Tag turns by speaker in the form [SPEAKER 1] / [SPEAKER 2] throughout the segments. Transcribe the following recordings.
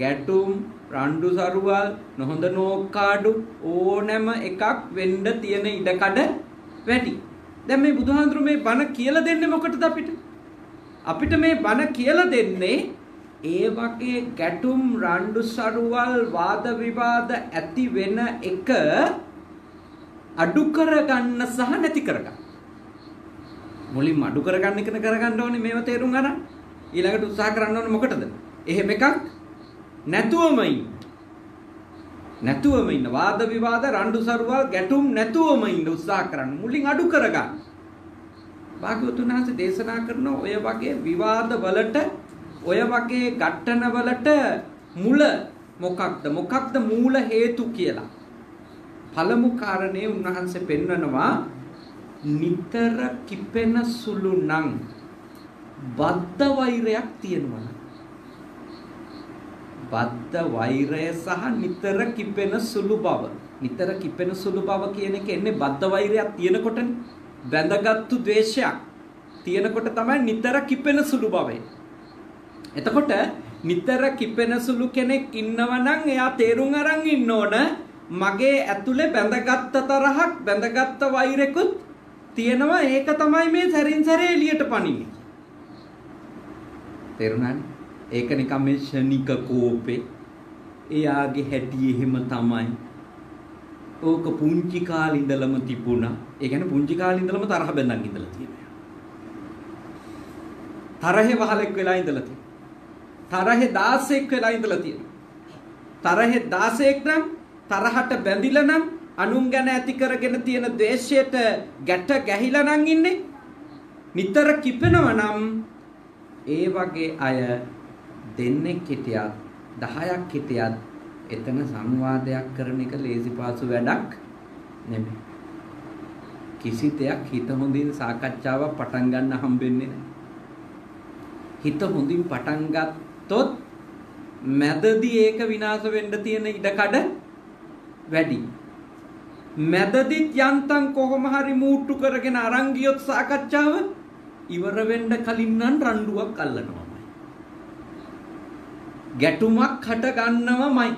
[SPEAKER 1] ගැටුම් රණ්ඩු සරුවල් නොහොඳ නෝක්කාඩු ඕනෑම එකක් වෙන්න තියෙන ඉඩකඩ වැඩි. දැන් මේ බුදුහාඳුරු මේ බණ කියලා දෙන්නේ මොකටද අපිට? අපිට මේ බණ කියලා දෙන්නේ ඒ වගේ ගැටුම් රණ්ඩු සරුවල් වාද විවාද ඇති වෙන එක අඩු කරගන්න සහ නැති කරගන්න. මුලින්ම අඩු කරගන්න එකන කරගන්න ඕනේ මේව තේරුම් අරන්. ඊළඟට උත්සාහ කරන්න ඕනේ මොකටද? එහෙම එකක් නැතුවම ඉන්න. නැතුවම ඉන්න වාද විවාද රණ්ඩු සරුවල් ගැටුම් නැතුවම ඉන්න උත්සාහ කරන්න. මුලින් අඩු කරගන්න. භාග්‍යවතුන් වහන්සේ දේශනා කරන ඔය වගේ විවාද වලට ඔය වගේ ඝට්ටන වලට මුල මොකක්ද? මොකක්ද මූල හේතු කියලා. පළමු කාරණේ උන්වහන්සේ පෙන්වනවා නිතර කිපෙන සුළු නම් බද්ධ වෛරයක් තියෙනවා. බද්ධ වෛරය සහ නිතර කිපෙන සුළු බව. නිතර කිපෙන සුළු බව කියන එක එන්නේ බද්ධ වෛරයක් තියෙනකොටනේ. බැඳගත්තු ද්වේෂයක් තියෙනකොට තමයි නිතර කිපෙන සුළු බව එතකොට නිතර කිපෙන සුළු කෙනෙක් ඉන්නවා නම් එයා තේරුම් අරන් ඉන්න ඕන මගේ ඇතුලේ බැඳගත්ත තරහක් බැඳගත්ත වෛරෙකුත් තියෙනවා ඒක තමයි මේ සැරින් සැරේ එළියට පනින්නේ තේරුණානේ ඒක නිකම් මේ ෂණික කෝපේ. එයාගේ හැටි එහෙම තමයි. ඕක පුංචි කාලේ ඉඳලම තිබුණා. ඒ කියන්නේ පුංචි කාලේ ඉඳලම තරහ බැඳන් ඉඳලා තියෙනවා. තරහේ වහලෙක් වෙලා ඉඳලා තියෙනවා. තරහේ 16ක් වෙලා ඉඳලා තියෙනවා. තරහේ 16ක් නම් තරහට බැඳිලා නම් අනුන් ගැන ඇති කරගෙන තියෙන ද්වේෂයට ගැට ගැහිලා නම් ඉන්නේ. නිතර කිපෙනවා නම් ඒ වගේ අය දෙන්නෙක් හිටියත් 10ක් හිටියත් එතන සංවාදයක් කරන එක ලේසි පාසු වැඩක් නෙමෙයි. කිසි දෙයක් හිත හොඳින් සාකච්ඡාවක් පටන් ගන්න හම්බෙන්නේ නැහැ. හිත හොඳින් පටන් ගත්තොත් මැදදී ඒක විනාශ වෙන්න තියෙන ඉඩකඩ වැඩි. මැදදිත් යන්තම් කොහොම හරි මූට්ටු කරගෙන අරන් ගියොත් සාකච්ඡාව ඉවර වෙන්න කලින් නම් රණ්ඩුවක් අල්ලනවාමයි. ගැටුමක් හට ගන්නවමයි.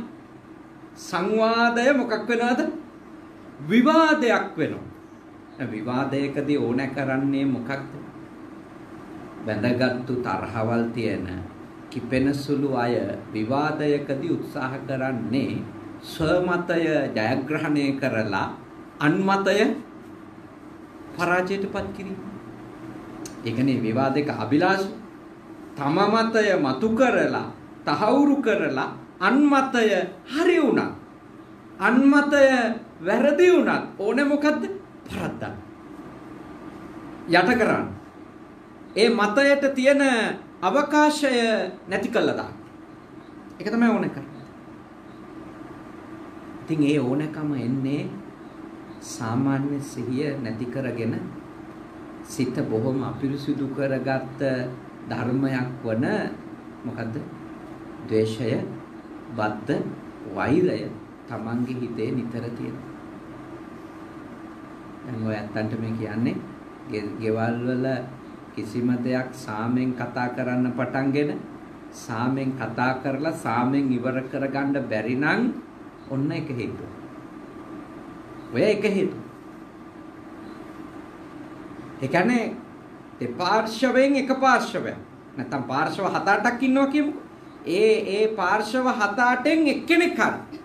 [SPEAKER 1] සංවාදය මොකක් වෙනවද? විවාදයක් වෙනවා. විවාදයකදී ඕන කරන්නේ මොකක්ද? බැඳගත්තු තරහවල් තියෙන කිපෙන සුළු අය විවාදයකදී උත්සාහ කරන්නේ ස්වමතය ජයග්‍රහණය කරලා අන්මතය පරාජයටපත් කිරීම. ඒ කියන්නේ විවාදයක අභිලාෂ තම මතය මතු කරලා තහවුරු කරලා අන්මතය හරි වුණා. අන්මතය වැරදි වුණත් ඕනේ මොකද්ද? පරද්දන්න. යට කරන්න. ඒ මතයට තියෙන අවකාශය නැති කළා දාන්න. ඒක තමයි ඕනේ කරන්නේ. ඉතින් ඒ ඕනකම එන්නේ සාමාන්‍ය සිහිය නැති කරගෙන සිත බොහොම අපිරිසුදු කරගත්ත ධර්මයක් වන මොකද්ද? ද්වේෂය, බද්ධ, වෛරය තමන්ගේ හිතේ නිතර තියෙනවා. දැන් ඔය ඇත්තන්ට මේ කියන්නේ ගෙවල් වල කිසිම දෙයක් සාමෙන් කතා කරන්න පටන්ගෙන සාමෙන් කතා කරලා සාමෙන් ඉවර කරගන්න බැරි නම් ඔන්න එක හේතුව. ඔය එක හේතුව. ඒ කියන්නේ දෙපාර්ශවයෙන් එක පාර්ශවයක්. නැත්තම් පාර්ශව 7-8ක් ඉන්නවා කියමුකෝ. ඒ ඒ පාර්ශව 7-8න් එක්කෙනෙක් හරි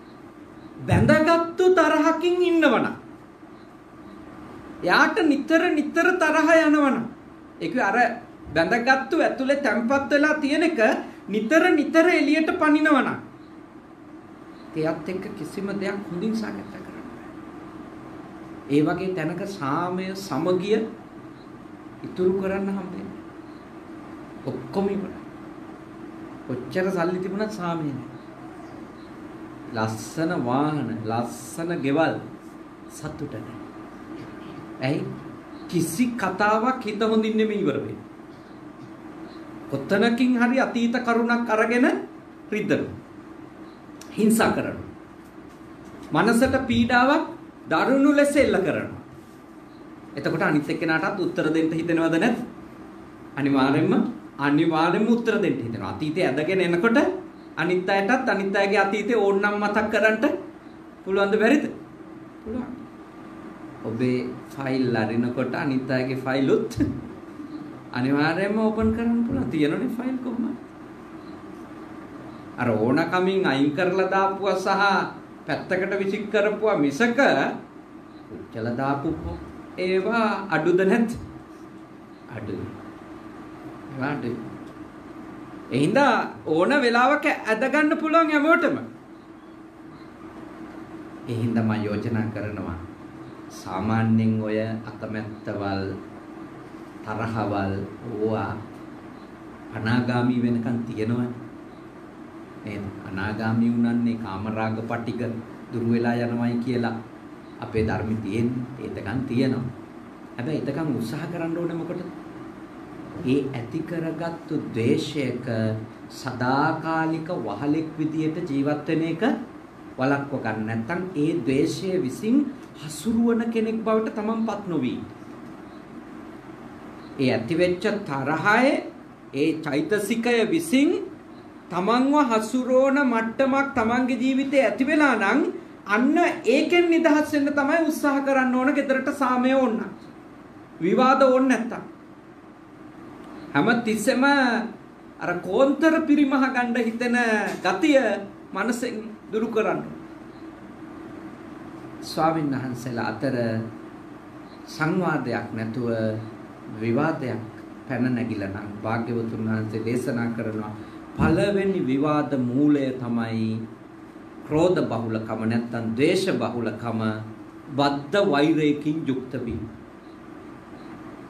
[SPEAKER 1] බැඳගත්තු තරහකින් ඉන්නවනම් යාට නිතර නිතර තරහ යනවනම් ඒක අර බැඳගත්තු ඇතුලේ තැම්පත් වෙලා තියෙන එක නිතර නිතර එළියට පනිනවනම් එයත් එක්ක කිසිම දෙයක් හොඳින් සාකච්ඡා කරන්න ඒ වගේ තැනක සාමය සමගිය ඉතුරු කරන්න හම්බෙන්නේ. ඔක්කොම ඉවරයි. කොච්චර සල්ලි තිබුණත් සාමය නැහැ. ලස්සන වාහන, ලස්සන ගෙවල් සතුට නැහැ. ඇයි? කිසි කතාවක් හිත හොඳින් නෙමෙයි ඉවර වෙන්නේ. කොතනකින් හරි අතීත කරුණක් අරගෙන රිද්දනවා. හිංසා කරනවා. මනසට පීඩාවක් දරුණු ලෙස එල්ල කරනවා. එතකොට අනිත් එක්කෙනාටත් උත්තර දෙන්න හිතෙනවද නැද්ද? අනිවාර්යෙන්ම අනිවාර්යෙන්ම උත්තර දෙන්න හිතෙනවා. අතීතයේ ඇදගෙන එනකොට අනිත් අයටත් අනිත් අයගේ අතීතේ ඕන්නම් මතක් කරන්න පුළුවන්ද බැරිද? පුළුවන්. ඔබේ ෆයිල් අරිනකොට අනිත් අයගේ ෆයිලුත් අනිවාර්යයෙන්ම ඕපන් කරන්න පුළුවන්. තියෙනනේ ෆයිල් කොහොමද? අර ඕනකමින් අයින් කරලා දාපුවා සහ පැත්තකට විසික් කරපුවා මිසක උච්චල දාපු ඒවා අඩුද නැත්? අඩුයි. ඒවා අඩුයි. එහෙනම් ඕන වෙලාවක ඇද ගන්න පුළුවන් හැමෝටම. එහෙනම් මම යෝජනා කරනවා සාමාන්‍යයෙන් ඔය අකමැත්තවල් තරහවල් ඕවා අනාගාමි වෙනකන් තියෙනවනේ. නේද? අනාගාමි වුණන්නේ කාමරාග පටික දුරු වෙලා යනවයි කියලා අපේ ධර්මයේ තියෙන්නේ. ඒතකන් තියෙනවා. හැබැයි ඒතකන් උත්සාහ කරන්න ඕනේ මොකටද? ඒ ඇති කරගත්තු ද්වේෂයක සදාකාලික වහලෙක් විදියට ජීවත් වෙන එක වළක්ව ගන්න නැත්නම් ඒ ද්වේෂය විසින් හසුරුවන කෙනෙක් බවට තමන්පත් නොවි. ඒ ඇතිවෙච්ච තරහය ඒ චෛතසිකය විසින් තමන්ව හසුරවන මට්ටමක් තමන්ගේ ජීවිතේ ඇති වෙලා නම් අන්න ඒකෙන් නිදහස් වෙන්න තමයි උත්සාහ කරන්න ඕන ගෙදරට සාමය ඕන. විවාද ඕන නැත්තම්. හැම තිස්සෙම අර කෝන්තර පිරිමහ ගන්න හිතෙන ගතිය මනසෙන් දුරු කරන්න. ස්වාමීන් වහන්සේලා අතර සංවාදයක් නැතුව විවාදයක් පැන නැගිලා නම් භාග්‍යවතුන් වහන්සේ දේශනා කරනවා පළවෙනි විවාද මූලය තමයි ක්‍රෝධ බහුලකම නැත්නම් ද්වේෂ බහුලකම බද්ධ වෛරයකින් යුක්ත වීම.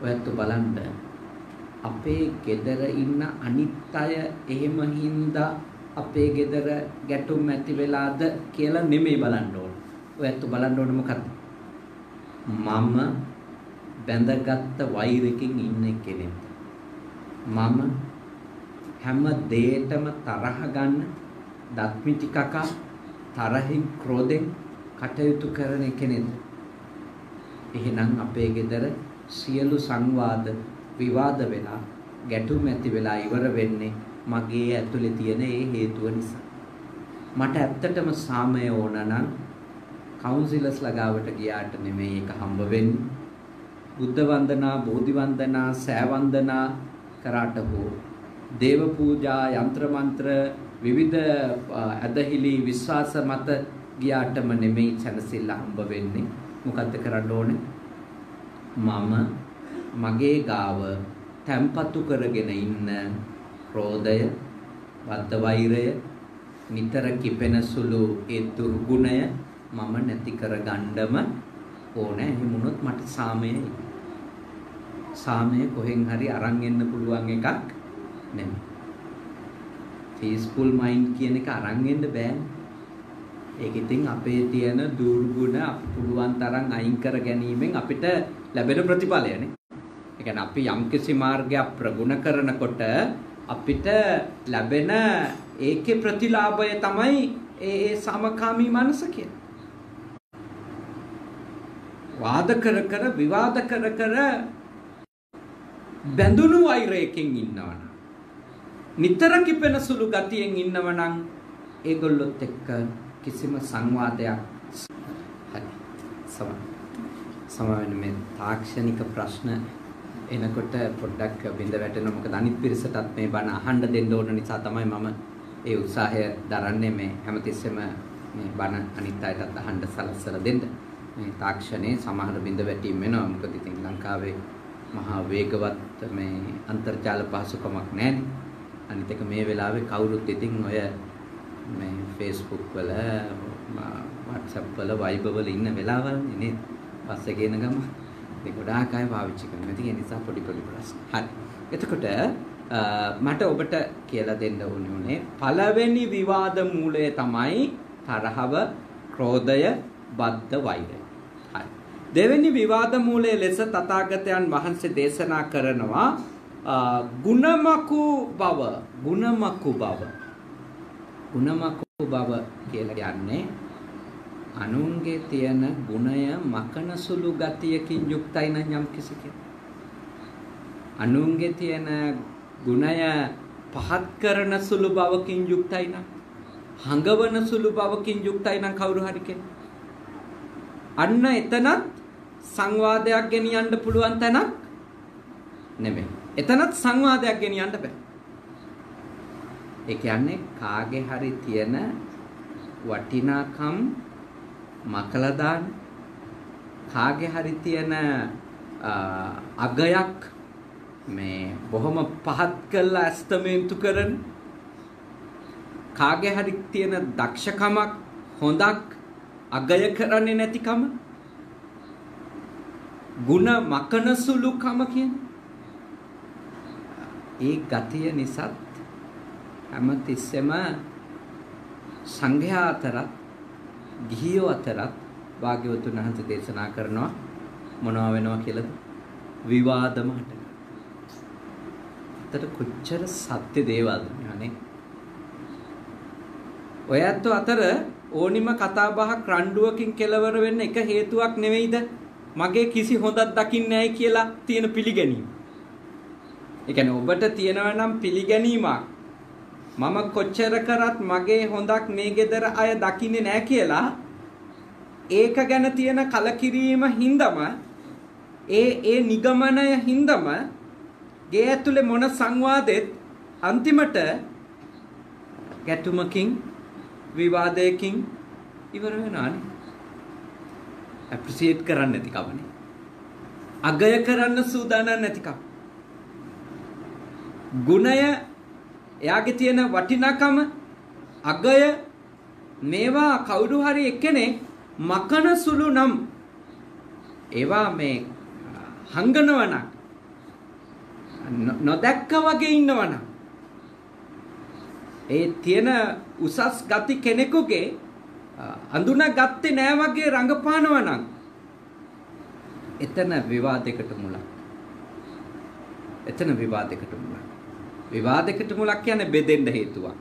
[SPEAKER 1] ඔයත් බලන්න අපේ gedara ඉන්න අනිත් අය එහෙම හින්දා අපේ gedara ගැටුම් ඇති වෙලාද කියලා නෙමෙයි බලන්න ඕන. ඔයත් බලන්න ඕන මොකද්ද? මම බැඳගත්ත වෛරකින් ඉන්න කෙනෙක්. මම හැම දෙයකටම තරහ ගන්න දත්මිටි කකා තරහින් ක්‍රෝධෙන් කටයුතු කරන කෙනෙක්. එහෙනම් අපේ ගෙදර සියලු සංවාද විවාද වෙලා ගැටුම් ඇති වෙලා ඉවර වෙන්නේ මගේ ඇතුලේ තියෙන ඒ හේතුව නිසා. මට ඇත්තටම සාමය ඕන නම් කවුන්සිලර්ස් ළඟාවට ගියාට නෙමෙයි ඒක හම්බ වෙන්නේ. බුද්ධ වන්දනා, බෝධි වන්දනා, සෑ වන්දනා කරාට හෝ දේව පූජා, යంత్ర මන්ත්‍ර විවිධ ඇදහිලි විශ්වාස මත ගියාටම නෙමෙයි සැනසෙල්ල හම්බ වෙන්නේ. මොකද්ද කරන්න ඕනේ? මම මගේ ගාව තැම්පතු කරගෙන ඉන්න ක්‍රෝධය, වද්ද වෛරය, නිතර කිපෙන සුළු ඒ දුර්ගුණය මම නැති කරගන්නම ඕනේ. එහෙමුණොත් මට සාමයයි. සාමය කොහෙන් හරි අරන් එන්න පුළුවන් එකක් නෙමෙයි. peaceful mind කියන එක අරන් එන්න බෑ. ඒක ඉතින් අපේ තියෙන දුර්ගුණ අපි පුළුවන් තරම් අයින් කර ගැනීමෙන් අපිට ලැබෙන ප්‍රතිඵලයනේ. ඒ කියන්නේ අපි යම්කිසි මාර්ගයක් ප්‍රගුණ කරනකොට අපිට ලැබෙන ඒකේ ප්‍රතිලාභය තමයි ඒ ඒ සමකාමී මනස කියන්නේ. වාද කර කර විවාද කර කර බැඳුණු වෛරයකින් ඉන්නවනම් නිතර කිපෙන සුළු ගතියෙන් ඉන්නවනම් ඒගොල්ලොත් එක්ක කිසිම සංවාදයක් හරි සම සමවෙන මේ තාක්ෂණික ප්‍රශ්න එනකොට පොඩ්ඩක් බින්ද වැටෙනවා මොකද අනිත් පිරිසටත් මේ බණ අහන්න දෙන්න ඕන නිසා තමයි මම ඒ උත්සාහය දරන්නේ මේ හැමතිස්සෙම මේ බණ අනිත් අයටත් අහන්න සලස්සලා දෙන්න. මේ තාක්ෂණයේ සමහර බින්ද වැටීම් වෙනවා. මොකද ඉතින් ලංකාවේ මහා වේගවත් මේ අන්තර්ජාල පහසුකමක් නැහැ. අනිත් එක මේ වෙලාවේ කවුරුත් ඉතින් ඔය මේ Facebook වල WhatsApp වල Viber වල ඉන්න වෙලාවල් නේද? පස්සේ ගේන ගම ඉතින් ගොඩාක් අය පාවිච්චි කරනවා. ඉතින් ඒ නිසා පොඩි පොඩි ප්‍රශ්න. හරි. එතකොට මට ඔබට කියලා දෙන්න ඕනේ උනේ පළවෙනි විවාද මූලය තමයි තරහව, ක්‍රෝධය, බද්ධ වෛරය. හරි. දෙවෙනි විවාද මූලය ලෙස තථාගතයන් වහන්සේ දේශනා කරනවා ගුණමකු බව ගුණමකු බව ගුණමකු බව කියලා කියන්නේ අනුන්ගේ තියෙන ගුණය මකන සුළු ගතියකින් යුක්තයි නම් යම් කිසි අනුන්ගේ තියෙන ගුණය පහත් කරන සුළු බවකින් යුක්තයි නම් හඟවන සුළු බවකින් යුක්තයි නම් කවුරු හරි කෙනෙක්. අන්න එතනත් සංවාදයක් ගෙනියන්න පුළුවන් තැනක් නෙමෙයි. එතනත් සංවාදයක් ගෙනියන්න බෑ. ඒ කියන්නේ කාගේ හරි තියෙන වටිනාකම් මකලා දාන. කාගේ හරි තියෙන අගයක් මේ බොහොම පහත් කළා ඇස්තමේන්තු කරන. කාගේ හරි තියෙන දක්ෂකමක් හොඳක් අගය කරන්නේ නැතිකම. ಗುಣ මකන සුළුකම කියන්නේ ඒ ගතිය නිසාත් හැම තිස්සෙම සංඝයා අතරත් ගිහියෝ අතරත් භාග්‍යවතුන් වහන්සේ දේශනා කරනවා මොනවා වෙනවා කියලාද විවාදම හට. අතට කොච්චර සත්‍ය දේවල්ද අනේ. ඔය ඇත්තෝ අතර ඕනිම කතා බහක් රණ්ඩුවකින් කෙලවර වෙන්න එක හේතුවක් නෙවෙයිද? මගේ කිසි හොඳක් දකින්නේ නැහැ කියලා තියෙන පිළිගැනීම. ඒ කියන්නේ ඔබට තියෙනවා නම් පිළිගැනීමක් මම කොච්චර කරත් මගේ හොඳක් මේ gedara අය දකින්නේ නැහැ කියලා. ඒක ගැන තියෙන කලකිරීම හින්දම ඒ ඒ නිගමනය හින්දම ගේ ඇතුලේ මොන සංවාදෙත් අන්තිමට ගැටුමකින් විවාදයකින් ඉවර වෙනවානේ ඇප්‍රීසියේට් කරන්න නැති කමනේ අගය කරන්න සූදානම් නැතිකම ගුණය එයාගේ තියෙන වටිනාකම අගය මේවා කවුරු හරි එක්කෙනෙක් මකන සුළු නම්. ඒවා මේ හංගනවනම් නොදැක්ක වගේ ඉන්නවනම්. ඒ තියෙන උසස් ගති කෙනෙකුගේ අඳුන ගත්තේ නෑ වගේ රඟපානවනම්. එතන විවාදයකට මුලක්. එතන විවාදයකට මුලක්. විවාදයකට මුලක් කියන්නේ බෙදෙන්න හේතුවක්.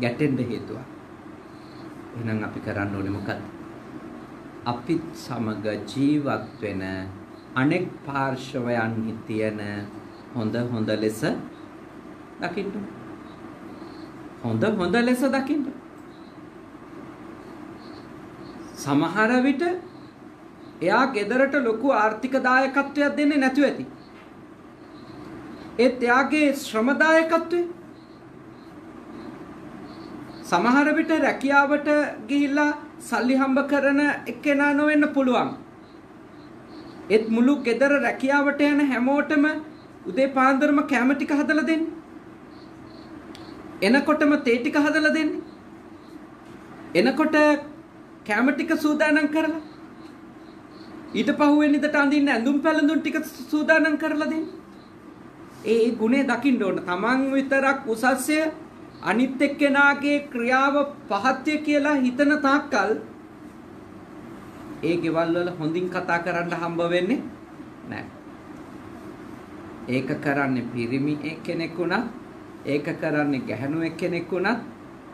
[SPEAKER 1] ගැටෙන්න හේතුවක්. එහෙනම් අපි කරන්න ඕනේ මොකක්ද? අපිත් සමග ජීවත් වෙන අනෙක් පාර්ශවයන්හි තියෙන හොඳ හොඳ ලෙස දකින්න. හොඳ හොඳ ලෙස දකින්න. සමහර විට එයා ගෙදරට ලොකු ආර්ථික දායකත්වයක් දෙන්නේ නැතුව ඇති. ඒත් එයාගේ ශ්‍රමදායකත්වය සමහර විට රැකියාවට ගිහිල්ලා සල්ලි හම්බ කරන එක්කෙනා නොවෙන්න පුළුවන්. ඒත් මුළු ගෙදර රැකියාවට යන හැමෝටම උදේ පාන්දරම කැම ටික හදලා දෙන්නේ. එනකොටම තේ ටික හදලා දෙන්නේ. එනකොට කැම ටික සූදානම් කරලා ඊට පහුවෙනිදට අඳින්න ඇඳුම් පැළඳුම් ටික සූදානම් කරලා දෙන්නේ. ඒ ගුණේ දකින්න ඕන. Taman විතරක් උසස්ය අනිත් එක්කෙනාගේ ක්‍රියාව පහත්ය කියලා හිතන තාක්කල් ඒ ගෙවල් වල හොඳින් කතා කරන්න හම්බ වෙන්නේ නැහැ. ඒක කරන්නේ පිරිමි එක්කෙනෙක් වුණත් ඒක කරන්නේ ගැහණු එක්කෙනෙක් වුණත්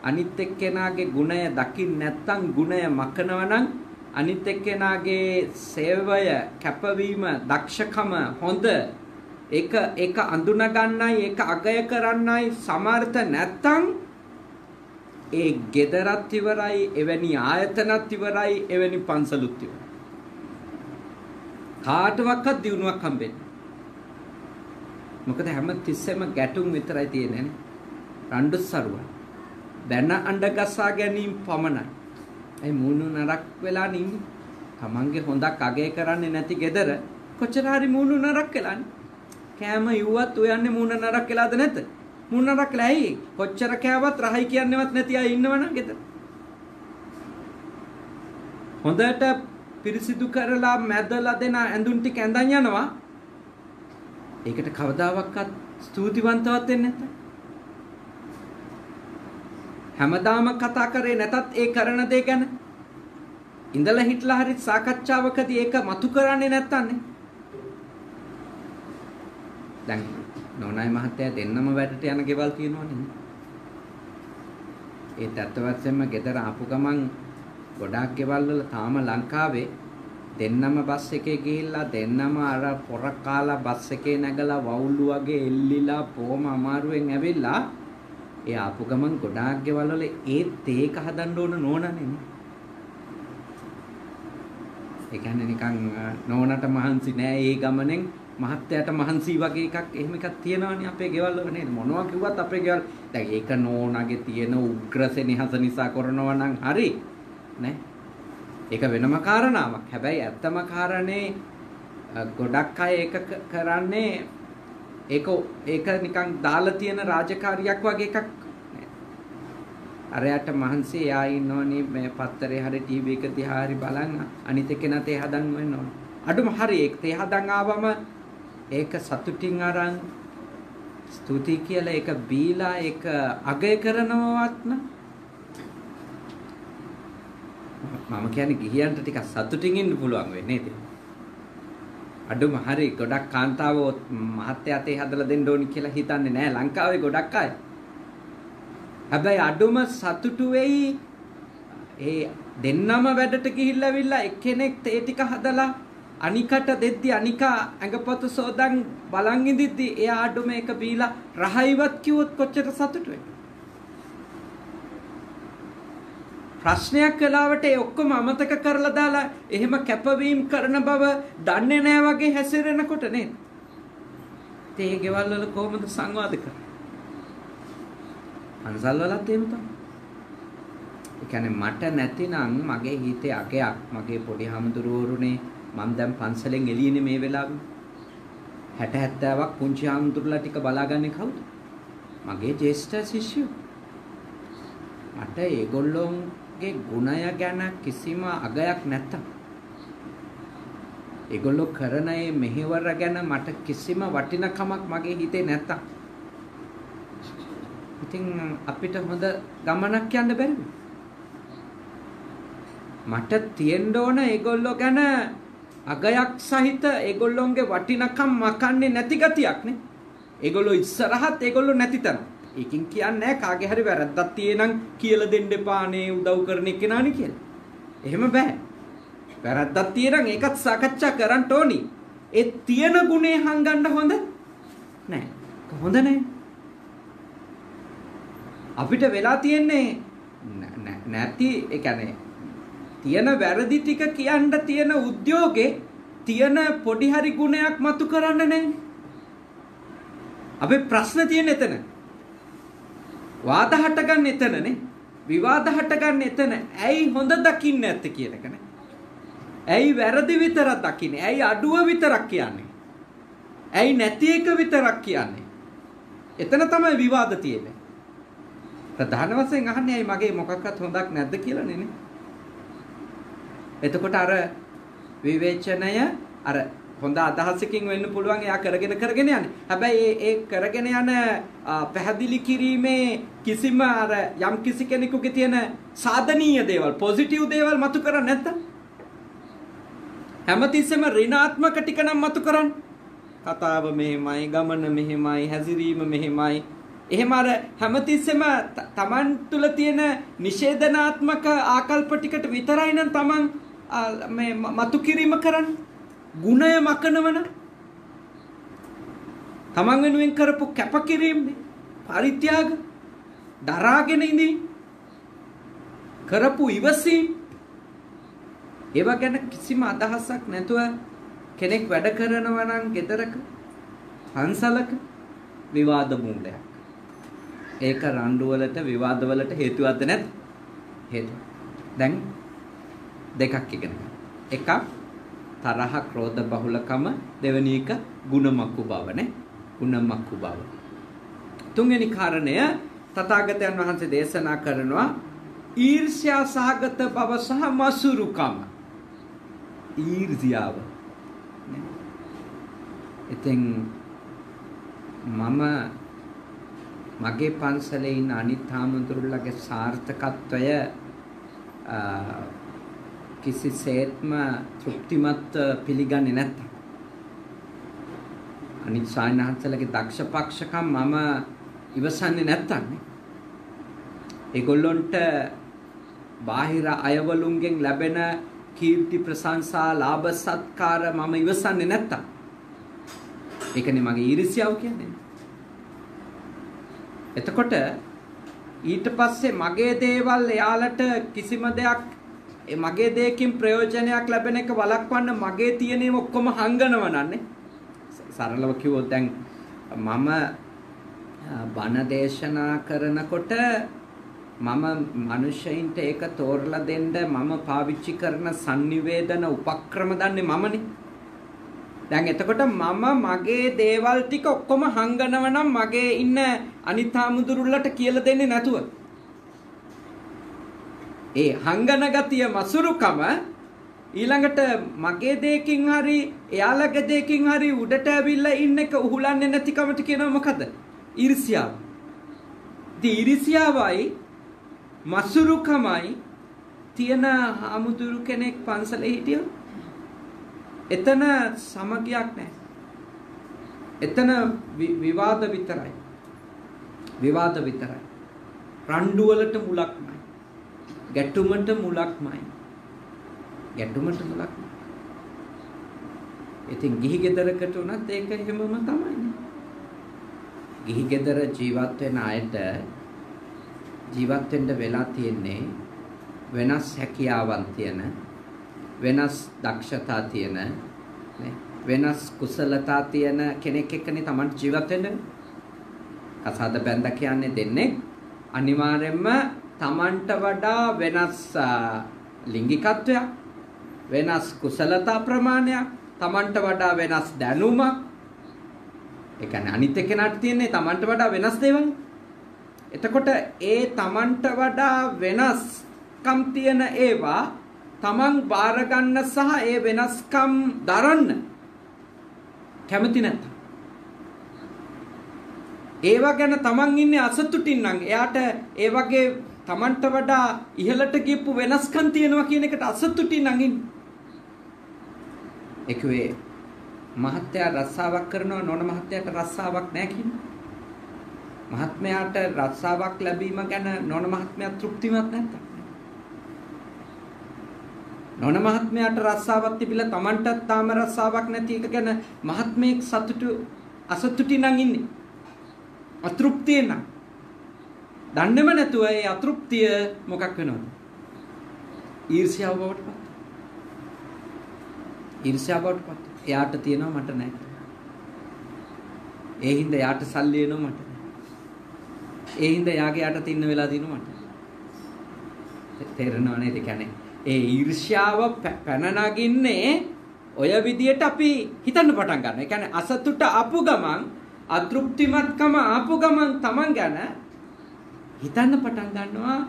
[SPEAKER 1] අනිත් එක්කෙනාගේ ගුණය දකින්න නැත්නම් ගුණය මකනවා නම් අනිත් එක්කෙනාගේ සේවය කැපවීම දක්ෂකම හොඳ ඒක ඒක අඳුන ගන්නයි ඒක අගය කරන්නයි සමර්ථ නැත්තම් ඒ gedarat ඉවරයි එවැනි ආයතනත් ඉවරයි එවැනි පන්සලුත් ඉවරයි. කාටවත් දිනුවක් හම්බෙන්නේ මොකද හැම තිස්සෙම ගැටුම් විතරයි තියෙන්නේ රණ්ඩු සරුව දැන අඬ ගසා ගැනීම පමණයි. ඒ මූණු නරක් වෙලා නින්නේ. තමන්ගේ හොඳක් අගය කරන්නේ නැති gedara කොච්චර හරි මූණු නරක් වෙලානේ කෑම යුවත් ඔයන්නේ මූණ නරක් වෙලාද නැද්ද? මූණ නරක් වෙලා ඇයි? කොච්චර කෑවත් රහයි කියන්නේවත් නැති අය ඉන්නවනම් ගෙදර. හොඳට පිරිසිදු කරලා මැදලා දෙන ඇඳුම් ටික ඇඳන් යනවා. ඒකට කවදාවත් ස්තුතිවන්තවත් වෙන්නේ නැත. හැමදාම කතා කරේ නැතත් ඒ කරන දේ ගැන ඉඳලා හිටලා හරි සාකච්ඡාවකදී ඒක මතු කරන්නේ නැත්තන්නේ දැන් නෝනායි මහත්තයා දෙන්නම වැඩට යන ගෙවල් තියෙනවනේ. ඒත් අත්ත වශයෙන්ම ගෙදර ආපු ගමන් ගොඩාක් ගෙවල් වල තාම ලංකාවේ දෙන්නම බස් එකේ ගිහිල්ලා දෙන්නම අර පොර කාලා බස් එකේ නැගලා වවුල්ලු වගේ එල්ලිලා බොහොම අමාරුවෙන් ඇවිල්ලා ඒ ආපු ගමන් ගොඩාක් ගෙවල් වල ඒ තේක හදන්න ඕන නෝනනේ. ඒ කියන්නේ නිකන් නෝනට මහන්සි නෑ ඒ ගමනෙන් මහත්තයාට මහන්සි වගේ එකක් එහෙම එකක් තියෙනවනේ අපේ ගෙවල් වල නේද? මොනවා කිව්වත් අපේ ගෙවල් දැන් ඒක නෝනාගේ තියෙන උග්‍ර සෙනෙහස නිසා කරනවා නම් හරි නේ? ඒක වෙනම කාරණාවක්. හැබැයි ඇත්තම කාරණේ ගොඩක් අය ඒක කරන්නේ ඒක ඒක නිකන් දාලා තියෙන රාජකාරියක් වගේ එකක්. අරයට මහන්සි එයා ඉන්නෝනේ මේ පත්තරේ හරි ටීවී එක දිහා හරි බලන් අනිත් එකේ නැතේ හදන් වෙන්න ඕන. අඩුම හරි ඒක තේ හදන් ආවම ඒක සතුටින් අරන් ස්තුති කියලා ඒක බීලා ඒක අගය කරනවවත් නම් මම කියන්නේ ගිහියන්ට ටිකක් සතුටින් ඉන්න පුළුවන් වෙන්නේ නේද? අඩුම හරි ගොඩක් කාන්තාවෝ මහත්යතේ හදලා දෙන්න ඕනි කියලා හිතන්නේ නැහැ ලංකාවේ ගොඩක් අය. හැබැයි අඩුම සතුටු වෙයි ඒ දෙන්නම වැඩට ගිහිල්ලාවිල්ලා එක්කෙනෙක් ඒ ටික හදලා අනිකට දෙද්දි අනිකා ඇඟපොත සෝදන් බලන් ඉඳිද්දි එයා අඩුම එක බීලා රහයිවත් කිව්වොත් කොච්චර සතුටු වෙයි ප්‍රශ්නයක් වෙලාවට ඒ ඔක්කොම අමතක කරලා දාලා එහෙම කැපවීම කරන බව දන්නේ නැහැ වගේ හැසිරෙනකොට නේද? ඒ ගෙවල් වල කොහොමද සංවාද කරන්නේ? පන්සල් වලත් එහෙම තමයි. ඒ කියන්නේ මට නැතිනම් මගේ හිතේ අගයක් මගේ පොඩි හමුදුරුවරුනේ මම දැන් පන්සලෙන් එළියනේ මේ වෙලාවේ 60 70ක් පුංචි හමුදුරුලා ටික බලාගන්නේ කවුද? මගේ ජේෂ්ඨ ශිෂ්‍යයෝ. මට ඒගොල්ලෝගේ ගුණය ගැන කිසිම අගයක් නැත්තම් ඒගොල්ලෝ කරන මේ මෙහෙවර ගැන මට කිසිම වටිනකමක් මගේ හිතේ නැත්තම් ඉතින් අපිට හොඳ ගමනක් යන්න බැරිද? මට තියෙන්න ඕන ඒගොල්ලෝ ගැන අගයක් සහිත ඒගොල්ලොන්ගේ වටිනකම් මකන්නේ නැති ගතියක් නේ. ඒගොල්ලෝ ඉස්සරහත් ඒගොල්ලෝ නැති තැන. ඒකින් කියන්නේ කාගේ හරි වැරද්දක් තියෙනම් කියලා දෙන්න එපානේ උදව් කරන එක්කෙනානේ කියලා. එහෙම බෑ. වැරද්දක් තියෙනම් ඒකත් සාකච්ඡා කරන්න ඕනි. ඒ තියෙන ගුණේ හංගන්න හොඳ නෑ. හොඳ නෑ. අපිට වෙලා තියෙන්නේ නැති ඒ කියන්නේ තියෙන වැරදි ටික කියන්න තියෙන උද්‍යෝගේ තියෙන පොඩි හරි ගුණයක් මතු කරන්න නැහැ. අපේ ප්‍රශ්න තියෙන එතන. වාද හටගන්න එතනනේ. විවාද හටගන්න එතන. ඇයි හොඳ දකින්න නැත්තේ කියන එක ඇයි වැරදි විතරක් දකින්නේ? ඇයි අඩුව විතරක් කියන්නේ? ඇයි නැති එක විතරක් කියන්නේ? එතන තමයි විවාද තියෙන්නේ. ප්‍රධාන වශයෙන් අහන්නේ ඇයි මගේ මොකක්වත් හොඳක් නැද්ද කියලා නේ. එතකොට අර විවේචනය අර හොඳ අදහසකින් වෙන්න පුළුවන් එයා කරගෙන කරගෙන යන්නේ. හැබැයි ඒ කරගෙන යන පැහැදිලි කිරීමේ කිසිම අර යම් කිසි කෙනෙකුගේ තියෙන සාධනීය දේවල් පොසිටිව් දේවල් මතු කරන්නේ නැත්තම් හැමතිස්සෙම ඍණාත්මක ටික නම් මතු කරන්නේ. කතාව මෙහෙමයි, ගමන මෙහෙමයි, හැසිරීම මෙහෙමයි, එහෙම අර හැමතිස්සෙම Taman තුල තියෙන නිෂේධනාත්මක ආකල්ප ටිකට විතරයි නම් Taman මේ මතු කිරීම කරන්නේ. ගුණය මකනවන Taman වෙනුවෙන් කරපු කැපකිරීමනේ පරිත්‍යාග දරාගෙන ඉඳී කරපු ඉවසීම් ඒවා ගැන කිසිම අදහසක් නැතුව කෙනෙක් වැඩ කරනවා නම් ගෙදරක පන්සලක විවාද මූලයක් ඒක රණ්ඩු වලට විවාද වලට හේතුවක්ද නැද්ද? හේතු. දැන් දෙකක් ඉගෙන එකක් තරහ ක්‍රෝධ බහුලකම දෙවෙනි එක ಗುಣමක්කු බවනේ ಗುಣමක්කු බව. තුන්වෙනි කාරණය තථාගතයන් වහන්සේ දේශනා කරනවා ඊර්ෂ්‍යා සහගත බව සහ මසුරුකම. ඊර්ෂ්‍යාව. ඉතින් මම මගේ පන්සලේ ඉන්න අනිත් හාමුදුරුවලගේ සාර්ථකත්වය කිසිසේත්ම තෘප්තිමත් පිළිගන්නේ නැත්තම්. අනිත් සායනහන්සලගේ දක්ෂ පක්ෂකම් මම ඉවසන්නේ නැත්තම් ඒගොල්ලොන්ට බාහිර අයවලුන්ගෙන් ලැබෙන කීර්ති ප්‍රශංසා ලාභ සත්කාර මම ඉවසන්නේ නැත්තම්. ඒකනේ මගේ ඊර්ෂ්‍යාව කියන්නේ. එතකොට ඊට පස්සේ මගේ දේවල් එයාලට කිසිම දෙයක් මගේ දෙයකින් ප්‍රයෝජනයක් ලැබෙන එක වළක්වන්න මගේ තියෙනේම ඔක්කොම හංගනව නන්නේ සරලව කිව්වොත් දැන් මම බණ දේශනා කරනකොට මම මිනිස්සෙයින්ට ඒක තෝරලා දෙන්න මම පාවිච්චි කරන sannivedana උපක්‍රම දන්නේ මමනේ දැන් එතකොට මම මගේ දේවල් ටික ඔක්කොම හංගනව නම් මගේ ඉන්න අනිත් හාමුදුරුල්ලට කියලා දෙන්නේ නැතුව. ඒ හංගන ගතිය මසුරුකම ඊළඟට මගේ දෙයකින් හරි එයාලගේ දෙයකින් හරි උඩට ඇවිල්ලා ඉන්න එක උහුලන්නේ නැතිකමට කියනවා මොකද? ඊර්ෂ්‍යාව. ඉතින් ඊර්ෂ්‍යාවයි මසුරුකමයි තියෙන හාමුදුරු කෙනෙක් පන්සලේ හිටියොත් එතන සමගියක් නැහැ. එතන විවාද විතරයි. විවාද විතරයි. රණ්ඩු වලට මුලක්මයි. ගැටුමට මුලක්මයි. ගැටුමට මුලක්මයි. ඉතින් ගිහි ගෙදරකට උනත් ඒක එහෙමම තමයි. ගිහි ගෙදර ජීවත් වෙන අයට ජීවත් වෙන්න වෙලා තියෙන්නේ වෙනස් හැකියාවන් තියෙන වෙනස් දක්ෂතා තියෙන වෙනස් කුසලතා තියෙන කෙනෙක් එක්කනේ Taman ජීවත් වෙන්නේ. කසාද බැඳ කියන්නේ දෙන්නේ අනිවාර්යයෙන්ම Tamanට වඩා වෙනස් ලිංගිකත්වයක් වෙනස් කුසලතා ප්‍රමාණයක් Tamanට වඩා වෙනස් දැනුමක් ඒ කියන්නේ අනිත් එක්කෙනාට තියෙන්නේ Tamanට වඩා වෙනස් දේවල්. එතකොට ඒ Tamanට වඩා වෙනස්කම් තියෙන ඒවා තමන් බාර ගන්න සහ ඒ වෙනස්කම් දරන්න කැමති නැත්තම් ඒවා ගැන තමන් ඉන්නේ අසතුටින් නම් එයාට ඒ වගේ තමන්ට වඩා ඉහළට ගියපු වෙනස්කම් තියෙනවා කියන එකට අසතුටින් නම් ඉන්නේ ඒකවේ මහත්යා රස්සාවක් කරනවා නොන මහත්යාට රස්සාවක් නැහැ කියන්නේ මහත්මයාට රස්සාවක් ලැබීම ගැන නොන මහත්මයා තෘප්තිමත් නැත්තම් නොන මහත්මයාට රස්සාවක් තිබිලා Tamanටත් තාම රස්සාවක් නැති එක ගැන මහත්මයෙක් සතුටු අසතුටි නම් ඉන්නේ. අතෘප්තිය නම්. දන්නේම නැතුව ඒ අතෘප්තිය මොකක් වෙනවද? ඊර්ෂ්‍යාව බවට පත්. ඊර්ෂ්‍යාව බවට පත්. එයාට තියෙනවා මට නැහැ. ඒ හින්දා යාට සල්ලි එනවා මට. ඒ හින්දා යාගේ යට තින්න වෙලා දිනු මට. තේරෙනව නේද? කියන්නේ ඒ ඊර්ෂ්‍යාව පැන නගින්නේ ඔය විදියට අපි හිතන්න පටන් ගන්නවා. ඒ කියන්නේ අසතුට ආපු ගමන් අතෘප්තිමත්කම ආපු ගමන් Taman ගැන හිතන්න පටන් ගන්නවා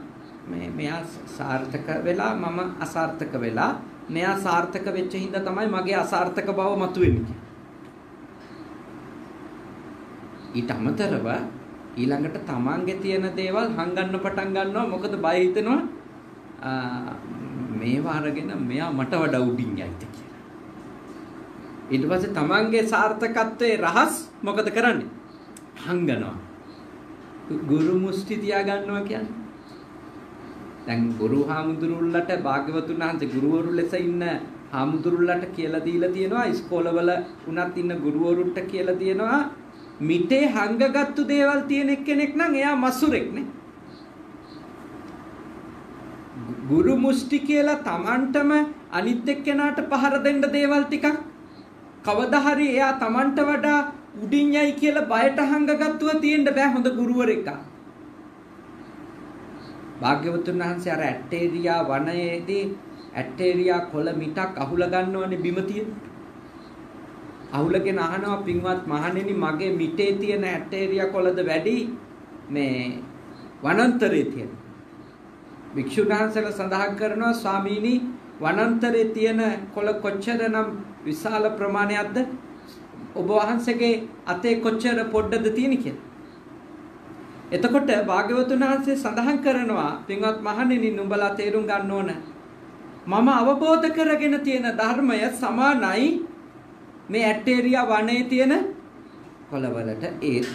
[SPEAKER 1] මේ මෙයා සාර්ථක වෙලා මම අසාර්ථක වෙලා මෙයා සාර්ථක වෙච්ච හින්දා තමයි මගේ අසාර්ථක බව මතුවෙන්නේ. ඊට අමතරව ඊළඟට Tamanගේ තියෙන දේවල් හංගන්න පටන් ගන්නවා මොකද බය හිතෙනවා මේවා අරගෙන මෙයා මට වඩා උඩින් යයිද කියලා. ඊට පස්සේ තමන්ගේ සාර්ථකත්වයේ රහස් මොකද කරන්නේ? හංගනවා. ගුරු මුස්ටි තියා ගන්නවා කියන්නේ. දැන් ගුරු හාමුදුරුල්ලට භාග්‍යවතුන් වහන්සේ ගුරුවරු ලෙස ඉන්න හාමුදුරුල්ලට කියලා දීලා තියෙනවා ඉස්කෝලවල උනත් ඉන්න ගුරුවරුන්ට කියලා තියෙනවා මිටේ හංගගත්තු දේවල් තියෙන එක්කෙනෙක් නම් එයා මසුරෙක් නේ. ගුරු මුෂ්ටි කියලා Tamanටම අනිත් එක්කෙනාට පහර දෙන්න දේවල් ටිකක් කවදා හරි එයා Tamanට වඩා උඩින් යයි කියලා බයට හංගගත්තුව තියෙන්න බෑ හොඳ ගුරුවරෙක්. භාග්‍යවතුන් වහන්සේ අර ඇටේරියා වනයේදී ඇටේරියා කොළ මිටක් අහුල ගන්නවනේ බිම තියෙන. අහුලගෙන අහනවා පින්වත් මහණෙනි මගේ මිටේ තියෙන ඇටේරියා කොළද වැඩි මේ වනාන්තරයේ තියෙන. භික්ෂුන් වහන්සේලා සඳහන් කරනවා ස්වාමීනි වනාන්තරයේ තියෙන කොළ කොච්චරනම් විශාල ප්‍රමාණයක්ද ඔබ වහන්සේගේ අතේ කොච්චර පොඩ්ඩද තියෙන කියලා. එතකොට භාග්‍යවතුන් වහන්සේ සඳහන් කරනවා පින්වත් මහණෙනි නුඹලා තේරුම් ගන්න ඕන මම අවබෝධ කරගෙන තියෙන ධර්මය සමානයි මේ ඇටේරියා වනයේ තියෙන කොළවලට ඒත්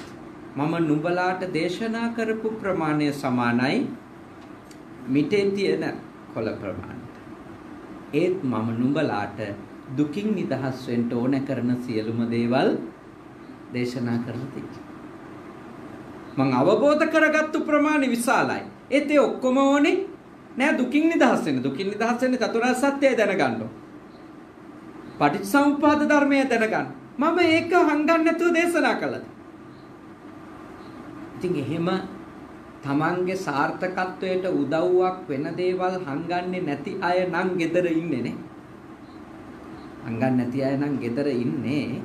[SPEAKER 1] මම නුඹලාට දේශනා කරපු ප්‍රමාණය සමානයි මිටේ තියෙන කොළ ප්‍රමාණයට. ඒත් මම නුඹලාට දුකින් නිදහස් වෙන්න ඕන කරන සියලුම දේවල් දේශනා කරලා තියෙනවා. මං අවබෝධ කරගත්තු ප්‍රමාණය විශාලයි. ඒත් ඒ ඔක්කොම ඕනේ නෑ දුකින් නිදහස් වෙන්න. දුකින් නිදහස් වෙන්න චතුරාර්ය සත්‍යය දැනගන්න ඕන. පටිච්චසමුප්පාද ධර්මය දැනගන්න. මම ඒක හංගන්න නැතුව දේශනා කළා. ඉතින් එහෙම තමන්ගේ සාර්ථකත්වයට උදව්වක් වෙන දේවල් හංගන්නේ නැති අය නම් gedara ඉන්නේ නේ. හංගන්නේ නැති අය නම් gedara ඉන්නේ.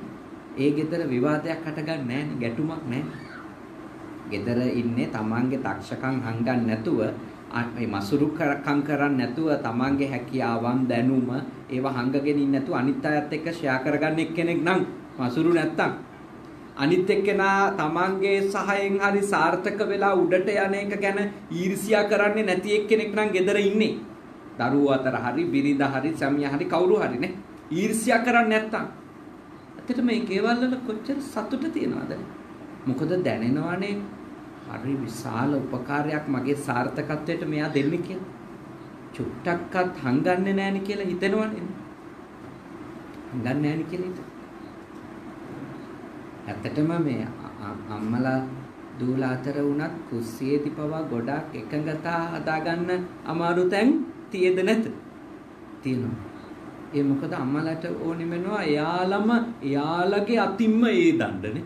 [SPEAKER 1] ඒ gedara විවාදයක් හටගන්නේ නැහැ ගැටුමක් නැහැ. gedara ඉන්නේ තමන්ගේ දක්ෂකම් හංගන්නේ නැතුව මේ මසුරුකම් කරන්නේ නැතුව තමන්ගේ හැකියාවන් දැනුම ඒවා හංගගෙන ඉන්නේ නැතුව අනිත් අයත් එක්ක ෂෙයා කරගන්න එක්කෙනෙක් නම් මසුරු නැත්තම් අනිත් එක්කෙනා තමන්ගේ සහයෙන් හරි සාර්ථක වෙලා උඩට යන එක ගැන ඊර්ෂියා කරන්නේ නැති එක්කෙනෙක් නම් gedara ඉන්නේ. දරුවෝ අතර හරි බිරිඳ හරි සැමියා හරි කවුරු හරි නේ. ඊර්ෂියා කරන්නේ නැත්තම්. ඇත්තට මේ කේවල් වල කොච්චර සතුට තියනවද? මොකද දැනෙනවනේ හරි විශාල උපකාරයක් මගේ සාර්ථකත්වයට මෙයා දෙන්නේ කියලා. චුට්ටක්වත් හංගන්නේ නැණි කියලා හිතෙනවනේ. හංගන්නේ නැණි කියලා හිතෙනවා. ඇත්තටම මේ අම්මලා දූලා අතර වුණත් කුස්සියේදී පවා ගොඩක් එකඟතා හදාගන්න අමාරු තැන් තියේද නැත? තියෙනවා. ඒ මොකද අම්මලාට ඕනෙ වෙනවා එයාලම එයාලගේ අතින්ම ඒ දණ්ඩනේ.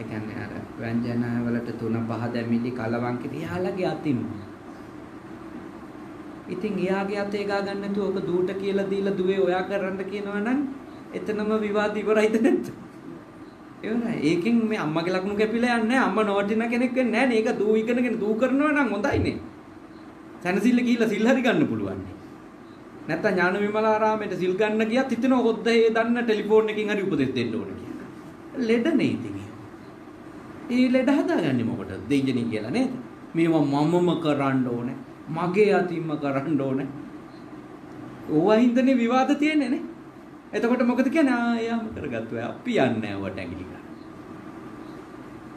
[SPEAKER 1] ඒ කියන්නේ අර ව්‍යංජන වලට තුන පහ දැමිලි කලවම් කිරි එයාලගේ අතින්ම. ඉතින් එයාගේ අතේ ගා ගන්න නැතුව ඔක දූට කියලා දීලා දුවේ ඔයා කරන්න කියනවා නම් එතනම විවාද ඉවරයිද නැද්ද? එවනයි. ඒකෙන් මේ අම්මගේ ලකුණු කැපිලා යන්නේ නැහැ. අම්මා නොවටින කෙනෙක් වෙන්නේ නැහැ නේ. ඒක දූ ඉගෙනගෙන දූ කරනවා නම් හොඳයිනේ. සනසිල්ල ගිහිල්ලා සිල් හරි ගන්න පුළුවන්. නැත්තම් ඥාන විමලාරාමයට සිල් ගන්න ගියත් හිතෙනවා හොද්ද ඒ දන්න ටෙලිෆෝන් එකකින් හරි උපදෙස් දෙන්න ඕන කියලා. ලෙඩ නේ ඉතින්. ඒ ලෙඩ හදාගන්නේ මොකටද? දෙයියනේ කියලා නේද? මේවා මමම කරන්න ඕනේ. මගේ අතින්ම කරන්න ඕනේ. ඕවා හින්දනේ විවාද තියෙන්නේ නේ. එතකොට මොකද කියන්නේ ආ යාම කරගත්තා අපි යන්නේ නැහැ වට ඇඟිලි ගන්න.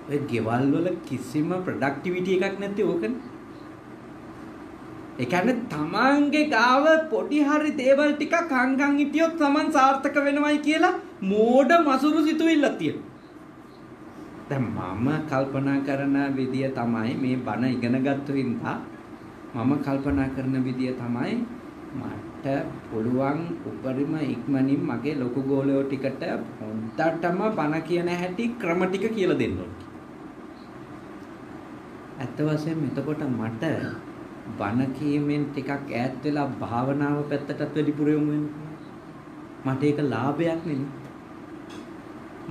[SPEAKER 1] ඔය ගෙවල් වල කිසිම ප්‍රොඩක්ටිවිටි එකක් නැත්තේ ඕකනේ. ඒ කියන්නේ තමන්ගේ ගාව පොඩි හරි දේවල් ටිකක් අංගන් හිටියොත් තමන් සාර්ථක වෙනවයි කියලා මෝඩ මසුරු සිතුවිල්ලක් තියෙනවා. දැන් මම කල්පනා කරන විදිය තමයි මේ බණ ඉගෙන ගත්ත හින්දා මම කල්පනා කරන විදිය තමයි මට පුළුවන් උපරිම ඉක්මනින් මගේ ලොකු ගෝලයෝ ටිකට හොඳටම බණ කියන හැටි ක්‍රම ටික කියලා දෙන්න ඕනේ. ඇත්ත වශයෙන්ම එතකොට මට බණ කීමෙන් ටිකක් ඈත් වෙලා භාවනාව පැත්තටත් වැඩිපුර යොමු වෙන්න. මට ඒක ලාභයක් නෙමෙයි.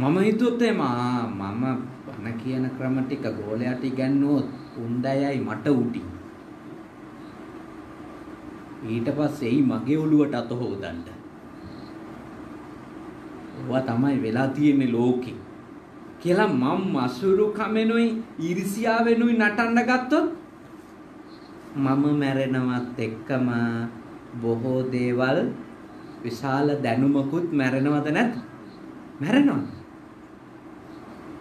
[SPEAKER 1] මම හිතුවොත් එම මම බණ කියන ක්‍රම ටික ගෝලයට ඉගන්නුවොත් උන්දයයි මට උටි. ඊට පස්සේ එයි මගේ ඔළුවට අත හොදන්න. ඔවා තමයි වෙලා තියෙන්නේ ලෝකේ. කියලා මම මසුරු කමෙනුයි ඊර්ෂියාවෙනුයි නටන්න ගත්තොත් මම මැරෙනවත් එක්කම බොහෝ දේවල් විශාල දැනුමකුත් මැරෙනවද නැත්? මැරෙනවා.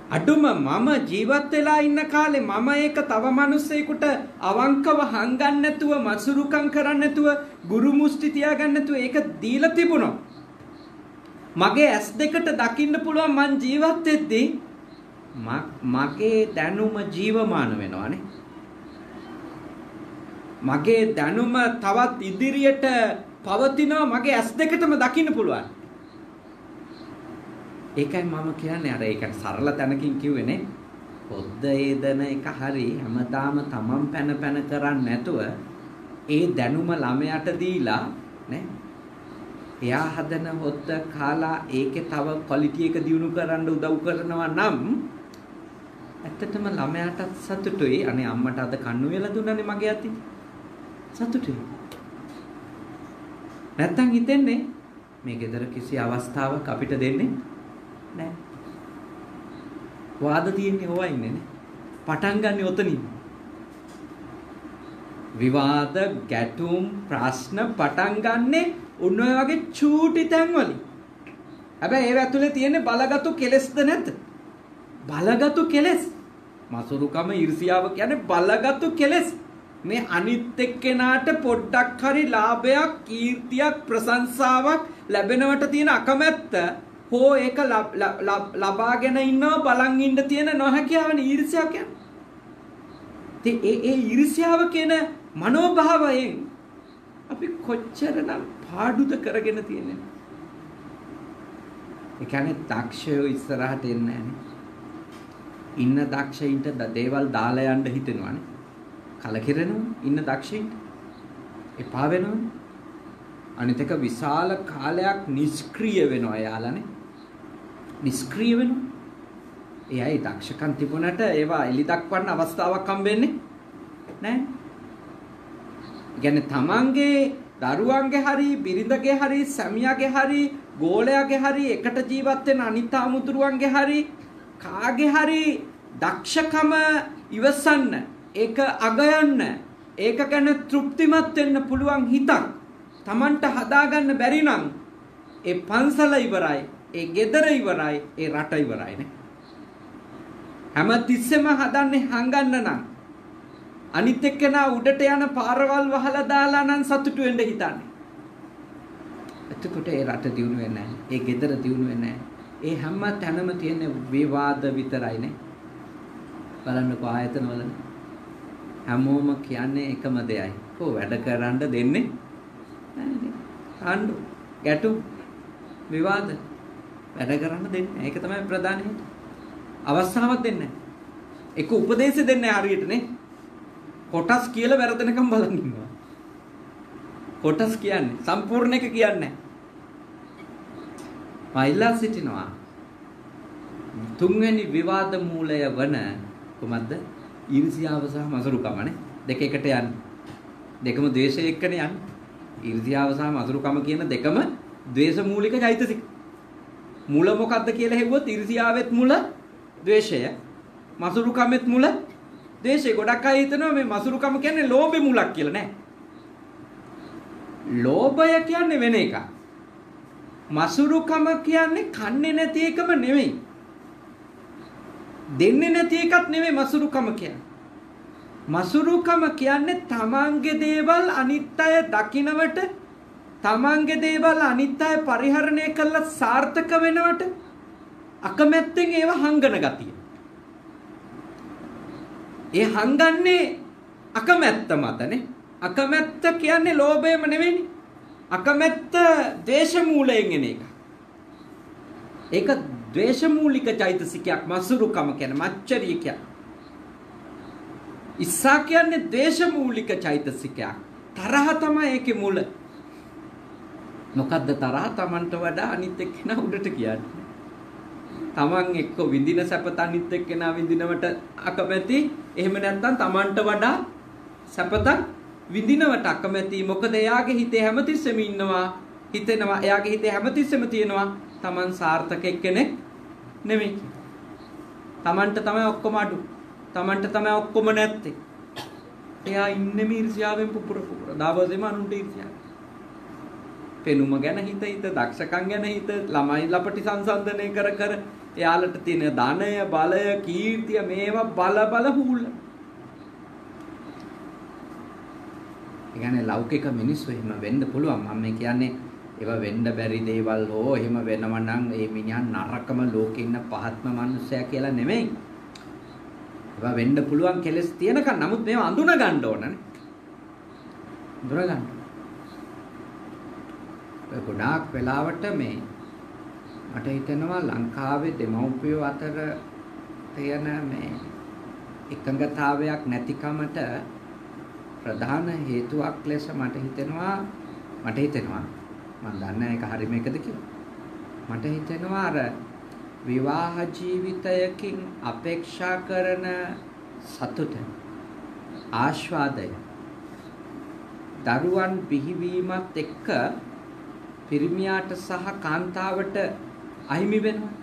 [SPEAKER 1] අඩුම මම ජීවත් වෙලා ඉන්න කාලේ මම ඒක තව මිනිස්සෙකුට අවංකව හංගන්න නැතුව මසුරුකම් කරන්න නැතුව ගුරු මුස්ටි තියාගන්න නැතුව ඒක දීලා තිබුණා. මගේ ඇස් දෙකට දකින්න පුළුවන් මං ජීවත් වෙද්දී මගේ දැනුම ජීවමාන වෙනවානේ. මගේ දැනුම තවත් ඉදිරියට පවතිනවා මගේ ඇස් දෙකටම දකින්න පුළුවන්. ඒකයි මම කියන්නේ අර ඒක සරල තැනකින් කිව්වේනේ. පොද්ද ඒදන එක හරි හැමදාම තමන් පැන පැන කරන්නේ නැතුව ඒ දැනුම ළමයාට දීලා නේ එයා හදන හොද්ද කාලා ඒකේ තව ක්වලිටි එක දියුණු කරන්න උදව් කරනවා නම් ඇත්තටම ළමයාටත් සතුටුයි අනේ අම්මට අද කන්නු වෙලා දුන්නනේ මගේ අතින් සතුටුයි නැත්තම් හිතෙන්නේ මේ ගෙදර කිසි අවස්ථාවක් අපිට දෙන්නේ නැහැ. වාද තියෙන්නේ හොවා ඉන්නේ නේ. පටන් ගන්න ඔතනින්. විවාද, ගැටුම්, ප්‍රශ්න පටන් ගන්නෙ උන් ඔය වගේ චූටි තැන්වලින්. හැබැයි ඒව ඇතුලේ තියෙන්නේ බලගත්ු කෙලෙස්ද නැද්ද? බලගත්ු කෙලෙස්. මසුරුකම ඊර්සියාව කියන්නේ බලගත්ු කෙලෙස්. මේ අනිත් එක්කෙනාට පොඩ්ඩක් හරි ලාභයක්, කීර්තියක්, ප්‍රශංසාවක් ලැබෙනවට තියෙන අකමැත්ත හෝ ඒක ලබාගෙන ඉන්නව බලන් ඉන්න තියෙන නොහැකියාවනේ ඊර්ෂ්‍යාව කියන්නේ. ඉතින් ඒ ඒ ඊර්ෂ්‍යාව කියන මනෝභාවයෙන් අපි කොච්චරනම් පාඩුද කරගෙන තියෙන්නේ. ඒ කියන්නේ දක්ෂයෝ ඉස්සරහට එන්නේ ඉන්න දක්ෂයින්ට දේවල් දාලා යන්න හිතෙනවානේ. කලකිරෙනවා ඉන්න දක්ෂයින්ට. එපා වෙනවනේ. අනිත් එක විශාල කාලයක් නිෂ්ක්‍රීය වෙනවා එයාලානේ. නිෂ්ක්‍රීය වෙනවා. එයයි දක්ෂකම් තිබුණට ඒවා එලි දක්වන්න අවස්ථාවක් හම්බෙන්නේ නැහැ. කියන්නේ තමන්ගේ දරුවන්ගේ හරි බිරිඳගේ හරි සැමියාගේ හරි ගෝලයාගේ හරි එකට ජීවත් වෙන අනිත් ආමුතුරුවන්ගේ හරි කාගේ හරි දක්ෂකම ඉවසන්න ඒක අගයන්න ඒක ගැන තෘප්තිමත් වෙන්න පුළුවන් හිතක් Tamanට හදාගන්න බැරි නම් ඒ පන්සල ඉවරයි ඒ ගෙදර ඉවරයි ඒ රට ඉවරයි නේ හැම තිස්සෙම හදන්නේ හංගන්න නම් අනිත් එක්කෙනා උඩට යන පාරවල් වහලා දාලා නම් සතුටු වෙන්න හිතන්නේ. එතකොට ඒ රට දියුණු වෙන්නේ නැහැ. ඒ ගෙදර දියුණු වෙන්නේ නැහැ. ඒ හැම තැනම තියෙන විවාද විතරයිනේ. බලන්නකෝ ආයතනවල හැමෝම කියන්නේ එකම දෙයයි. කො වැඩ කරන්න දෙන්නේ නැහැ. ආණ්ඩු ගැටුම් විවාද වැඩ කරන්න දෙන්නේ. ඒක තමයි ප්‍රධාන හේතුව. අවස්ථාවක් දෙන්නේ නැහැ. ඒක උපදේශ දෙන්නේ හරියට නේ. කොටස් කියලා වැරදෙනකම් බලන් ඉන්නවා. කොටස් කියන්නේ සම්පූර්ණ එක කියන්නේ නැහැ. සිටිනවා. තුන්වෙනි විවාද මූලය වන කොහොමද? ඊර්ෂ්‍යාව සහ මසරුකමනේ. දෙක එකට යන්නේ. දෙකම ද්වේෂය එක්කනේ යන්නේ. ඊර්ෂ්‍යාව සහ මසරුකම කියන දෙකම ද්වේෂ මූලික චෛතසික. මුල මොකද්ද කියලා හෙව්වොත් ඊර්ෂ්‍යාවෙත් මුල ද්වේෂය. මසරුකමෙත් මුල ද්වේෂය ගොඩක් අය හිතනවා මේ මසුරුකම කියන්නේ ලෝභෙ මුලක් කියලා නෑ. ලෝභය කියන්නේ වෙන එකක්. මසුරුකම කියන්නේ කන්නේ නැති එකම නෙවෙයි. දෙන්නේ නැති එකක් නෙවෙයි මසුරුකම කියන්නේ. මසුරුකම කියන්නේ තමන්ගේ දේවල් අනිත් අය දකිනවට තමන්ගේ දේවල් අනිත් අය පරිහරණය කළා සාර්ථක වෙනවට අකමැත්තෙන් ඒව හංගන ගතිය. ඒ හංගන්නේ අකමැත්ත මතනේ. අකමැත්ත කියන්නේ ලෝභයම නෙවෙයිනේ. අකමැත්ත ද්වේෂ මූලයෙන් එන එක. ඒක ද්වේෂ මූලික චෛතසිකයක් මසුරුකම කියන මච්චරිය කියන්නේ. ඉස්සා කියන්නේ ද්වේෂ මූලික චෛතසිකයක්. තරහ තමයි ඒකේ මුල. මොකද්ද තරහ Tamanට වඩා අනිත් එක්කෙනා උඩට කියන්නේ. Taman එක්ක විඳින සැපත අනිත් එක්කෙනා විඳිනවට අකමැති. එහෙම නැත්නම් Tamanට වඩා සැපතක් විඳිනවට අකමැති. මොකද එයාගේ හිතේ හැමතිස්සෙම ඉන්නවා. හිතෙනවා එයාගේ හිතේ හැමතිස්සෙම තියෙනවා Taman සාර්ථක එක්කෙනෙක් නෙමෙයි. Tamanට තමයි ඔක්කොම අඩු. Tamanට තමයි ඔක්කොම නැත්තේ. එයා ඉන්නේ ඊර්ෂ්‍යාවෙන් පුපුර පුපුර. දාවසෙම අනුන්ට ඊර්ෂ්‍යාව. පෙනුම ගැන හිත හිත දක්ෂකම් ගැන හිත ළමයි ලපටි සංසන්දනය කර කර එයාලට තියෙන ධනය බලය කීර්තිය මේවා බල බල හූල්ල. කියන්නේ ලෞකික මිනිස්සු එහෙම වෙන්න පුළුවන් මම කියන්නේ ඒවා වෙන්න බැරි දේවල් හෝ එහෙම වෙනව නම් ඒ මිනිහා නරකම ලෝකේ ඉන්න පහත්ම මිනිසයා කියලා නෙමෙයි. ඒවා වෙන්න පුළුවන් කෙලස් තියෙනකන් නමුත් මේවා අඳුන ගන්න ඕනනේ. අඳුන ගන්න. ගොඩාක් වෙලාවට මේ මට හිතෙනවා ලංකාවේ දෙමව්පියෝ අතර තියෙන මේ එකඟතාවයක් නැතිකමට ප්‍රධාන හේතුවක් ලෙස මට හිතෙනවා මට හිතෙනවා මම දන්නේ ඒක හරියම එකද කියලා. මට හිතෙනවා අර විවාහ ජීවිතයකින් අපේක්ෂා කරන සතුට ආස්වාදය දරුවන් බිහිවීමත් එක්ක පිරිමියාට සහ කාන්තාවට අහිමි වෙනවා.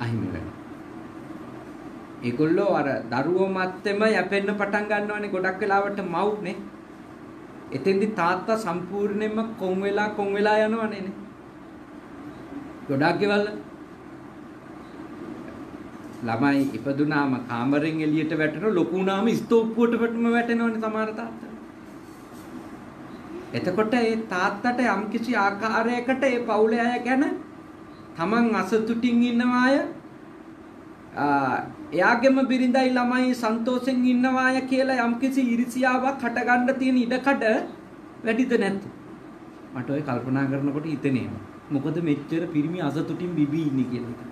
[SPEAKER 1] අහිමි වෙනවා. ඒගොල්ලෝ අර දරුවෝ මැත්තේම යැපෙන්න පටන් ගන්නවානේ ගොඩක් වෙලාවට මව්නේ. එතෙන්දි තාත්තා සම්පූර්ණයෙන්ම කොන් වෙලා කොන් වෙලා යනවනේ නේ. ගොඩක් ගෙවල් ළමයි ඉපදුනාම කාමරෙන් එළියට වැටෙන ලොකු වුණාම ස්තෝප්පුවටම වැටෙනවනේ සමහර තාත්තා. එතකොට ඒ තාත්තට යම්කිසි ආකාරයකට ඒ පවුලේ අය ගැන තමන් අසතුටින් ඉන්නවාය එයාගෙම බිරිඳයි ළමයි සන්තෝෂෙන් ඉන්නවාය කියලා යම්කිසි ඉරිසියාවක් හටගන්න තියෙන ඉඩකඩ වැඩිද නැද්ද? මට ඔය කල්පනා කරනකොට හිතෙනේ මොකද මෙච්චර පිරිමි අසතුටින් බිබී ඉන්නේ කියලා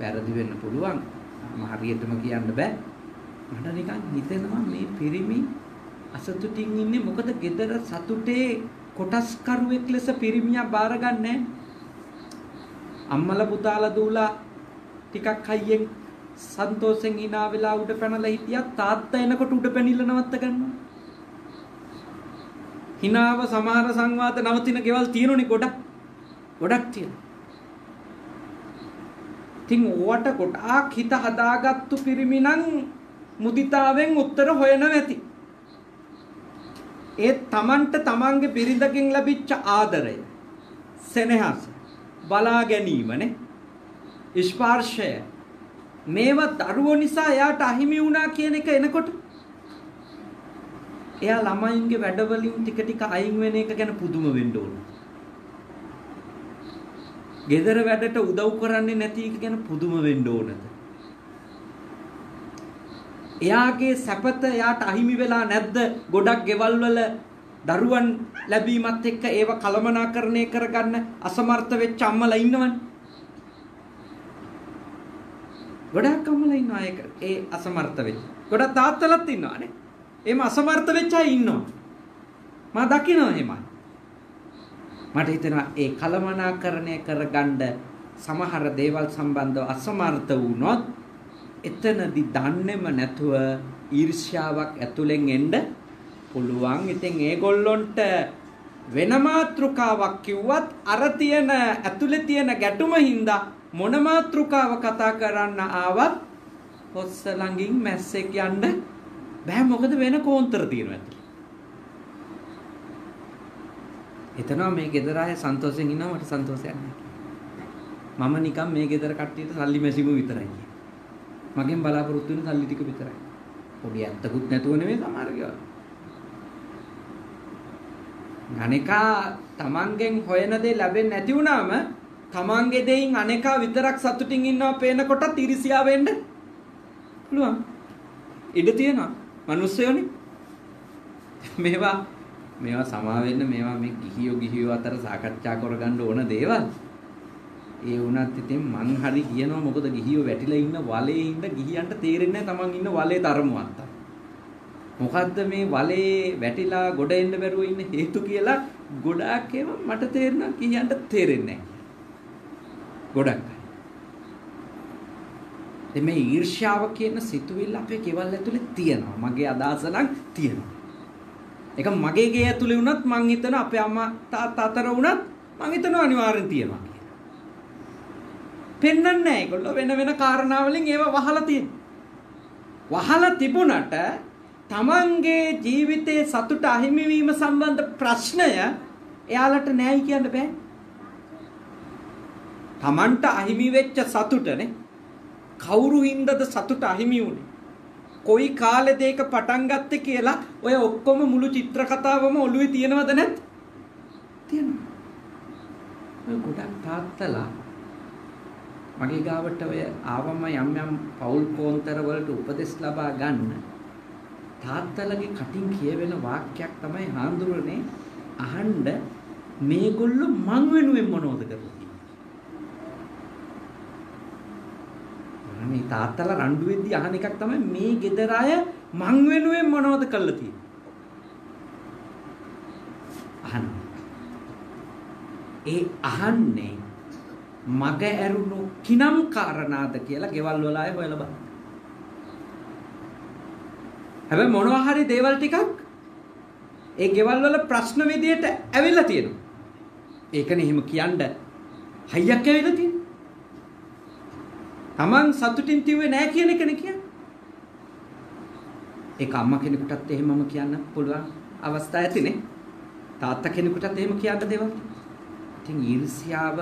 [SPEAKER 1] වැරදි වෙන්න පුළුවන්. මම හරියටම කියන්න බෑ. මට නිකන් හිතෙනවා මේ පිරිමි අසතුටින් ඉන්නේ මොකද gedara සතුටේ කොටස්කරුවෙක් ලෙස පිරිමියා බාරගන්නේ? අම්මලා පුතාලා දූලා ටිකක් හයියෙන් සන්තෝෂෙන් hina වෙලා උඩ පැනලා හිටියා තාත්තා එනකොට උඩ පැනිල්ල නවත්ත ගන්නවා. hinaව සමහර සංවාද නවතින ගෙවල් තියෙනුනේ ගොඩක්. ගොඩක් තියෙනවා. ඉතින් ඕවට ගොඩාක් හිත හදාගත්තු පිරිමි නම් මුදිතාවෙන් උත්තර හොයන නැති. ඒ තමන්ට තමන්ගේ බිරිඳකින් ලැබිච්ච ආදරය සෙනෙහස බලා ගැනීමනේ. ස්පර්ශය මේවා දරුවෝ නිසා එයාට අහිමි වුණා කියන එක එනකොට එයා ළමයින්ගේ වැඩවලින් ටික ටික අයින් වෙන එක ගැන පුදුම වෙන්න ඕන. gedara වැඩට උදව් කරන්නේ නැති එක ගැන පුදුම වෙන්න ඕනද? එයාගේ සැපත එයාට අහිමි වෙලා නැද්ද? ගොඩක් ගෙවල් වල දරුවන් ලැබීමත් එක්ක ඒව කළමනාකරණය කරගන්න අසමර්ථ වෙච්ච අම්මලා ඉන්නවනේ. ගොඩක් අම්මලා ඉන්නවා ඒක ඒ අසමර්ථ වෙච්ච. ගොඩක් තාත්තලාත් ඉන්නවානේ. එහෙම අසමර්ථ වෙච්ච අය ඉන්නවා. මම දකිනවා එහෙමයි. මට හිතෙනවා ඒ කළමනාකරණය කරගන්න සමහර දේවල් සම්බන්ධව අසමර්ථ වුණොත් එතනදි දන්නේම නැතුව ඊර්ෂ්‍යාවක් ඇතුලෙන් එන්න පුළුවන්. ඉතින් ඒගොල්ලොන්ට වෙන මාත්‍රිකාවක් කිව්වත් අර තියෙන ඇතුලේ තියෙන ගැටුම හින්දා මොන මාත්‍රිකාව කතා කරන්න ආවත් හොස්ස ළඟින් මැස්සෙක් යන්න බෑ. මොකද වෙන කෝන්තර තියෙනවා ඇතුලේ. හිතනවා මේ ගෙදර අය සන්තෝෂෙන් ඉන්නවා මට සන්තෝෂයක් නැහැ මම නිකන් මේ ගෙදර කට්ටියට සල්ලි මැසිම විතරයි මගෙන් බලාපොරොත්තු වෙන සල්ලි ටික විතරයි. පොඩි ඇත්තකුත් නැතුව නෙමෙයි සමහර ගියා අනේකා තමන්ගෙන් හොයන දේ ලැබෙන්නේ නැති වුණාම තමන්ගේ දෙයින් අනේකා විතරක් සතුටින් ඉන්නවා පේනකොට තිරිසියා වෙන්න පුළුවන්. ඉඩ තියෙනවා. මිනිස්සුයෝනේ. මේවා මේවා සමා වෙන්න මේවා මේ ගිහියෝ ගිහියෝ අතර සාකච්ඡා කරගන්න ඕන දේවල්. ඒ වුණත් ඉතින් මං හරි කියනවා මොකද ගිහියෝ වැටිලා ඉන්න වලේ ඉන්න ගිහියන්ට තේරෙන්නේ නැහැ තමන් ඉන්න වලේ තරමුවක් මොකද්ද මේ වලේ වැටිලා ගොඩ එන්න බැරුව ඉන්න හේතු කියලා ගොඩාක් ඒවා මට තේරෙනවා. ගිහියන්ට තේරෙන්නේ නැහැ. ගොඩක් අය. මේ ඊර්ෂ්‍යාව කියන සිතුවිල්ල අපේ කෙවල් ඇතුලේ තියෙනවා. මගේ අදහස නම් තියෙනවා. ඒක මගේ ගේ ඇතුලේ වුණත් මං හිතන අපේ අම්මා තාත්තා අතර වුණත් මං හිතනවා අනිවාර්යෙන් තියෙනවා කියලා. පෙන්වන්නේ නැහැ ඒගොල්ලෝ වෙන වෙන කාරණා වලින් ඒව වහලා තියෙනවා. වහලා තිබුණට තමන්ගේ ජීවිතයේ සතුට අහිමි වීම සම්බන්ධ ප්‍රශ්නය එයාලට නෑයි කියන්න බෑ. තමන්ට අහිමි වෙච්ච සතුටනේ කවුරු හින්දාද සතුට අහිමි වුනේ? කොයි කාලෙද ඒක පටන් ගත්තේ කියලා ඔය ඔක්කොම මුළු චිත්‍ර කතාවම ඔළුවේ තියෙනවද නැත්? තියෙනවා. ඔය ගොඩක් තාත්තලා මගේ ගාවට ඔය ආවම යම් යම් පෞල් කෝන්තර වලට උපදෙස් ලබා ගන්න තාත්තලගේ කටින් කියවෙන වාක්‍යයක් තමයි හාඳුරන්නේ අහන්න මේගොල්ලෝ මං වෙනුවෙන් මොනවද කරන්නේ මේ තාත්තලා රණ්ඩු වෙද්දි අහන එකක් තමයි මේ ගෙදර අය මං වෙනුවෙන් මොනවද කළා තියෙන්නේ. අහන. ඒ අහන්නේ මග ඇරුණු කිනම් කාරණාද කියලා ගෙවල් වල අය හොයලා බලන්න. හැබැයි මොනවා හරි දේවල් ටිකක් ඒ ගෙවල් වල ප්‍රශ්න විදියට ඇවිල්ලා තියෙනවා. ඒකනේ එහෙම කියන්න හයියක් ඇවිල්ලා තියෙනවා. Taman සතුටින් තිව්වේ නැහැ කියන එකනේ කියන්නේ. ඒක අම්මා කෙනෙකුටත් එහෙමම කියන්න පුළුවන් අවස්ථා ඇතිනේ. තාත්තා කෙනෙකුටත් එහෙම කියන්න දේවල්. ඉතින් ඊර්ෂ්‍යාව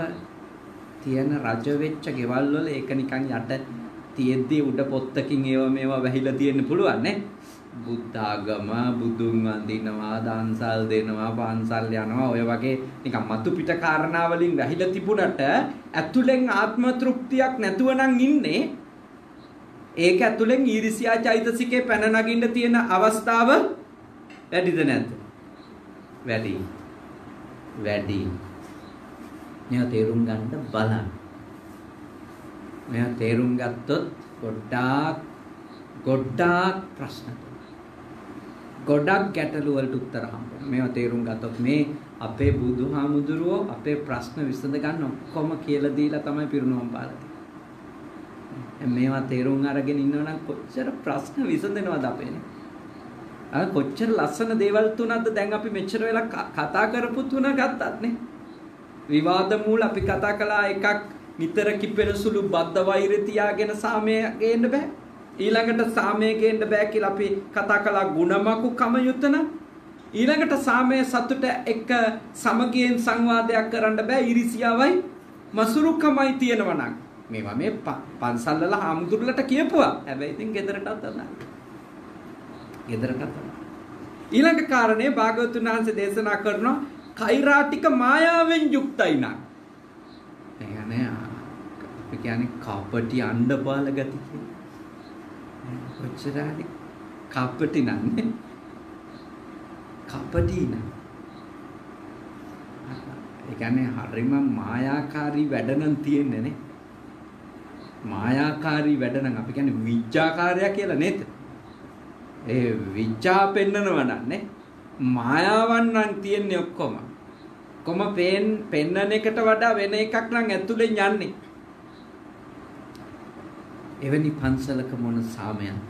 [SPEAKER 1] තියෙන රජ වෙච්ච ගෙවල් වල ඒක නිකන් යට තියෙද්දි උඩ පොත්තකින් ඒව මේවා වැහිලා තියෙන්න පුළුවන් නේ. බුද්ධාගම බුදුන් වඳිනවා දන්සල් දෙනවා පන්සල් යනවා. ඔය වගේ නිකන් මතු පිට කාරණා වලින් වැහිලා තිබුණට ඇතුලෙන් ආත්ම තෘප්තියක් නැතුව නම් ඉන්නේ. ඒක ඇතුලෙන් ඊර්ෂ්‍යා චෛතසිකේ පැන නගින්න තියෙන අවස්ථාව වැඩිද නැද්ද? වැඩි. වැඩි. මේවා තේරුම් ගන්න බලන්න. මේවා තේරුම් ගත්තොත් ගොඩාක් ගොඩාක් ප්‍රශ්න ගොඩක් ගැටලු වලට උත්තර හම්බ වෙනවා. මේවා තේරුම් ගත්තොත් මේ අපේ බුදුහාමුදුරුවෝ අපේ ප්‍රශ්න විසඳ ගන්න ඔක්කොම කියලා දීලා තමයි පිරුණුවම් පාලා තියෙන්නේ. මේවා තේරුම් අරගෙන ඉන්නවනම් කොච්චර ප්‍රශ්න විසඳෙනවද අපේනේ. අර කොච්චර ලස්සන දේවල් තුනක්ද දැන් අපි මෙච්චර වෙලා කතා කරපු තුන ගත්තත් නේ. විවාද මූල අපි කතා කළා එකක් නිතර කිපෙන සුළු බද්ධ වෛරය තියාගෙන සාමය ගේන්න බෑ. ඊළඟට සාමය ගේන්න බෑ කියලා අපි කතා කළා ಗುಣමකු කම යුතන. ඊළඟට සාමය සතුට එක්ක සමගියෙන් සංවාදයක් කරන්න බෑ ඉරිසියාවයි මසුරුකමයි තියෙනවා නම්. මේවා මේ පන්සල් වල හාමුදුරුලට කියපුවා. හැබැයි ඉතින් ගෙදරටත් අදා. ගෙදරටත් අදා. ඊළඟ කාරණේ භාගවතුන් වහන්සේ දේශනා කරනවා කෛරාටික මායාවෙන් යුක්තයි නම්. ඒ කියන්නේ අපි කියන්නේ කපටි අණ්ඩපාල ගති කියලා. කොච්චරයි කපටි නන්නේ. කපටි නම් ඒ කියන්නේ හරිම මායාකාරී වැඩ නම් තියෙන්නේ නේ. මායාකාරී වැඩ නම් අපි කියන්නේ විඥාකාරය කියලා නේද? ඒ විඥා පෙන්නනවා නන්නේ මායාවන් නම් තියෙන්නේ ඔක්කොම. කොම පෙන් පෙන්නන එකට වඩා වෙන එකක් නම් ඇතුලෙන් යන්නේ. එවැනි පන්සලක මොන සාමයක්ද?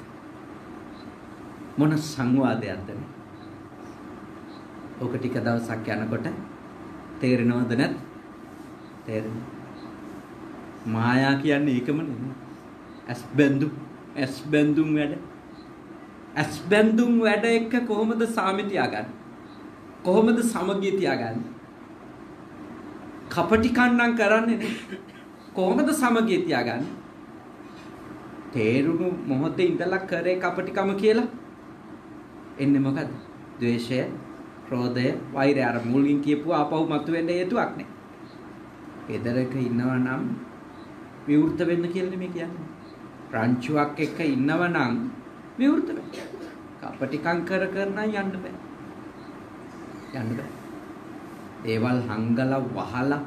[SPEAKER 1] මොන සංවාදයක්ද මේ? ඕක ටික දවසක් යනකොට තේරෙනවද නැත් තේරෙනවා. මායා කියන්නේ ඒකම නෙමෙයි. ඇස් බැඳු ඇස් බැඳුම් වැඩ. ඇස් බැඳුම් වැඩ එක්ක කොහොමද සාමි තියාගන්නේ? කොහොමද සමගිය තියාගන්නේ? කපටි කන්නම් කරන්නේ නේ. කොහොමද සමගිය තියාගන්නේ? තේරුණු මොහොතේ ඉඳලා කරේ කපටිකම කියලා එන්නේ මොකද්ද? ද්වේෂය, ක්‍රෝධය, වෛරය අර මුලින් කියපුවා ආපහු මතුවෙන්න හේතුවක් නේ. ගෙදරක ඉන්නවා නම් විවෘත වෙන්න කියලා මේ කියන්නේ. රංචුවක් එක්ක ඉන්නවා නම් විවෘත වෙන්න. කපටිකම් කර කර නම් යන්න බෑ. යන්න බෑ. දේවල් හංගලා වහලා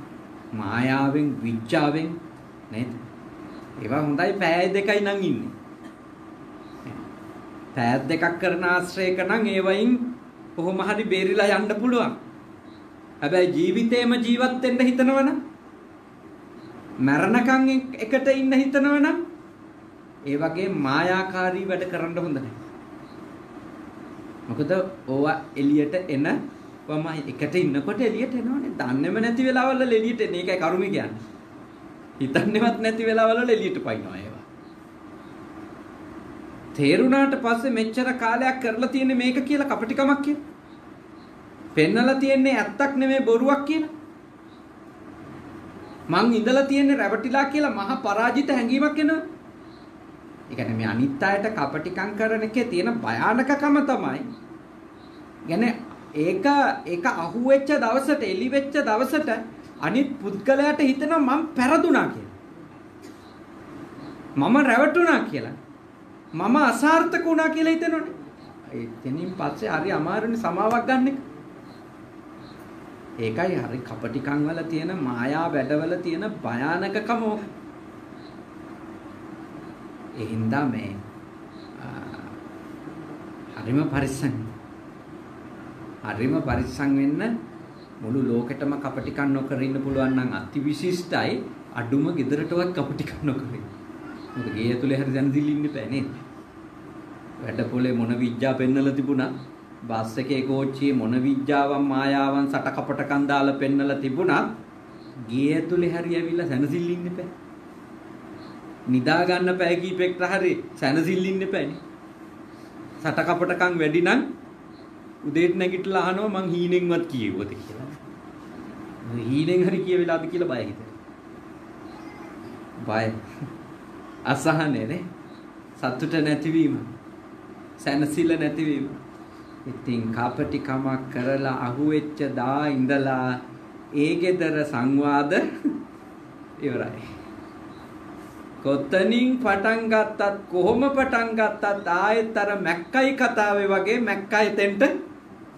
[SPEAKER 1] මායාවෙන් විඥාවෙන් නේද? ඒවා හොඳයි පෑය දෙකයි නම් ඉන්නේ. පෑය දෙකක් කරන ආශ්‍රයක නම් ඒවයින් කොහොම හරි බේරිලා යන්න පුළුවන්. හැබැයි ජීවිතේම ජීවත් වෙන්න හිතනවනම් මරණකම් එකට ඉන්න හිතනවනම් ඒ වගේ මායාකාරී වැඩ කරන්න හොඳ නැහැ. මොකද ඕවා එළියට එන වම එකට ඉන්නකොට එළියට එනවනේ. දන්නේම නැති වෙලාවල් වල එළියට එන එකයි කරුණ කියන්නේ. හිතන්නේවත් නැති වෙලාවල් වල එළියට පයින්නවා ඒවා. තේරුණාට පස්සේ මෙච්චර කාලයක් කරලා තියෙන මේක කියලා කපටිකමක් කියන. පෙන්නලා තියෙන්නේ ඇත්තක් නෙමෙයි බොරුවක් කියන. මං ඉඳලා තියෙන්නේ රැවටිලා කියලා මහා පරාජිත හැඟීමක් එනවා. ඒ කියන්නේ මේ අනිත් අයට කපටිකම් කරන එකේ තියෙන භයානකකම තමයි. කියන්නේ ඒක ඒක අහුවෙච්ච දවසට එලි වෙච්ච දවසට අනිත් පුද්ගලයාට හිතෙනවා මම පෙරදුනා කියලා. මම රැවටුණා කියලා. මම අසාර්ථක වුණා කියලා හිතෙනවනේ. එතනින් පස්සේ හරි අමාරුනේ සමාවක් ගන්න එක. ඒකයි හරි කපටිකම් වල තියෙන මායා වැඩවල තියෙන භයානකකම ඕක. ඒ හින්දා මේ හරිම පරිස්සම් හරිම පරිස්සම් වෙන්න මුළු ලෝකෙටම කපටිකම් නොකර ඉන්න පුළුවන් නම් අතිවිශිෂ්ටයි අඩුම ගෙදරටවත් කපටිකම් නොකර ඉන්න. මොකද ගේ ඇතුලේ හරි දැනදිලි ඉන්න බෑ නේද? වැඩ පොලේ මොන විඥා පෙන්නලා තිබුණා බස් එකේ කෝච්චියේ මොන විඥාවන් මායාවන් සට කපටකම් දාලා පෙන්නලා තිබුණා ගේ ඇතුලේ හරි ඇවිල්ලා සැනසෙල්ල ඉන්න බෑ. නිදා ගන්න පැය කීපෙකට හරි සැනසෙල්ල ඉන්න බෑනේ. සට කපටකම් වැඩි නම් උදේට නැගිටලා අහනවා මං හීනෙන්වත් කියෙව්වද කියලා. හීනෙන් හරි කියවෙලාද කියලා බය හිතෙනවා. බය. අසහනේ නේ. සතුට නැතිවීම. සැනසෙල්ල නැතිවීම. ඉතින් කපටිකමක් කරලා අහුවෙච්ච දා ඉඳලා ඒ ගෙදර සංවාද ඉවරයි. කොතනින් පටන් ගත්තත් කොහොම පටන් ගත්තත් ආයෙත් අර මැක්කයි කතාවේ වගේ මැක්කයි තෙන්ට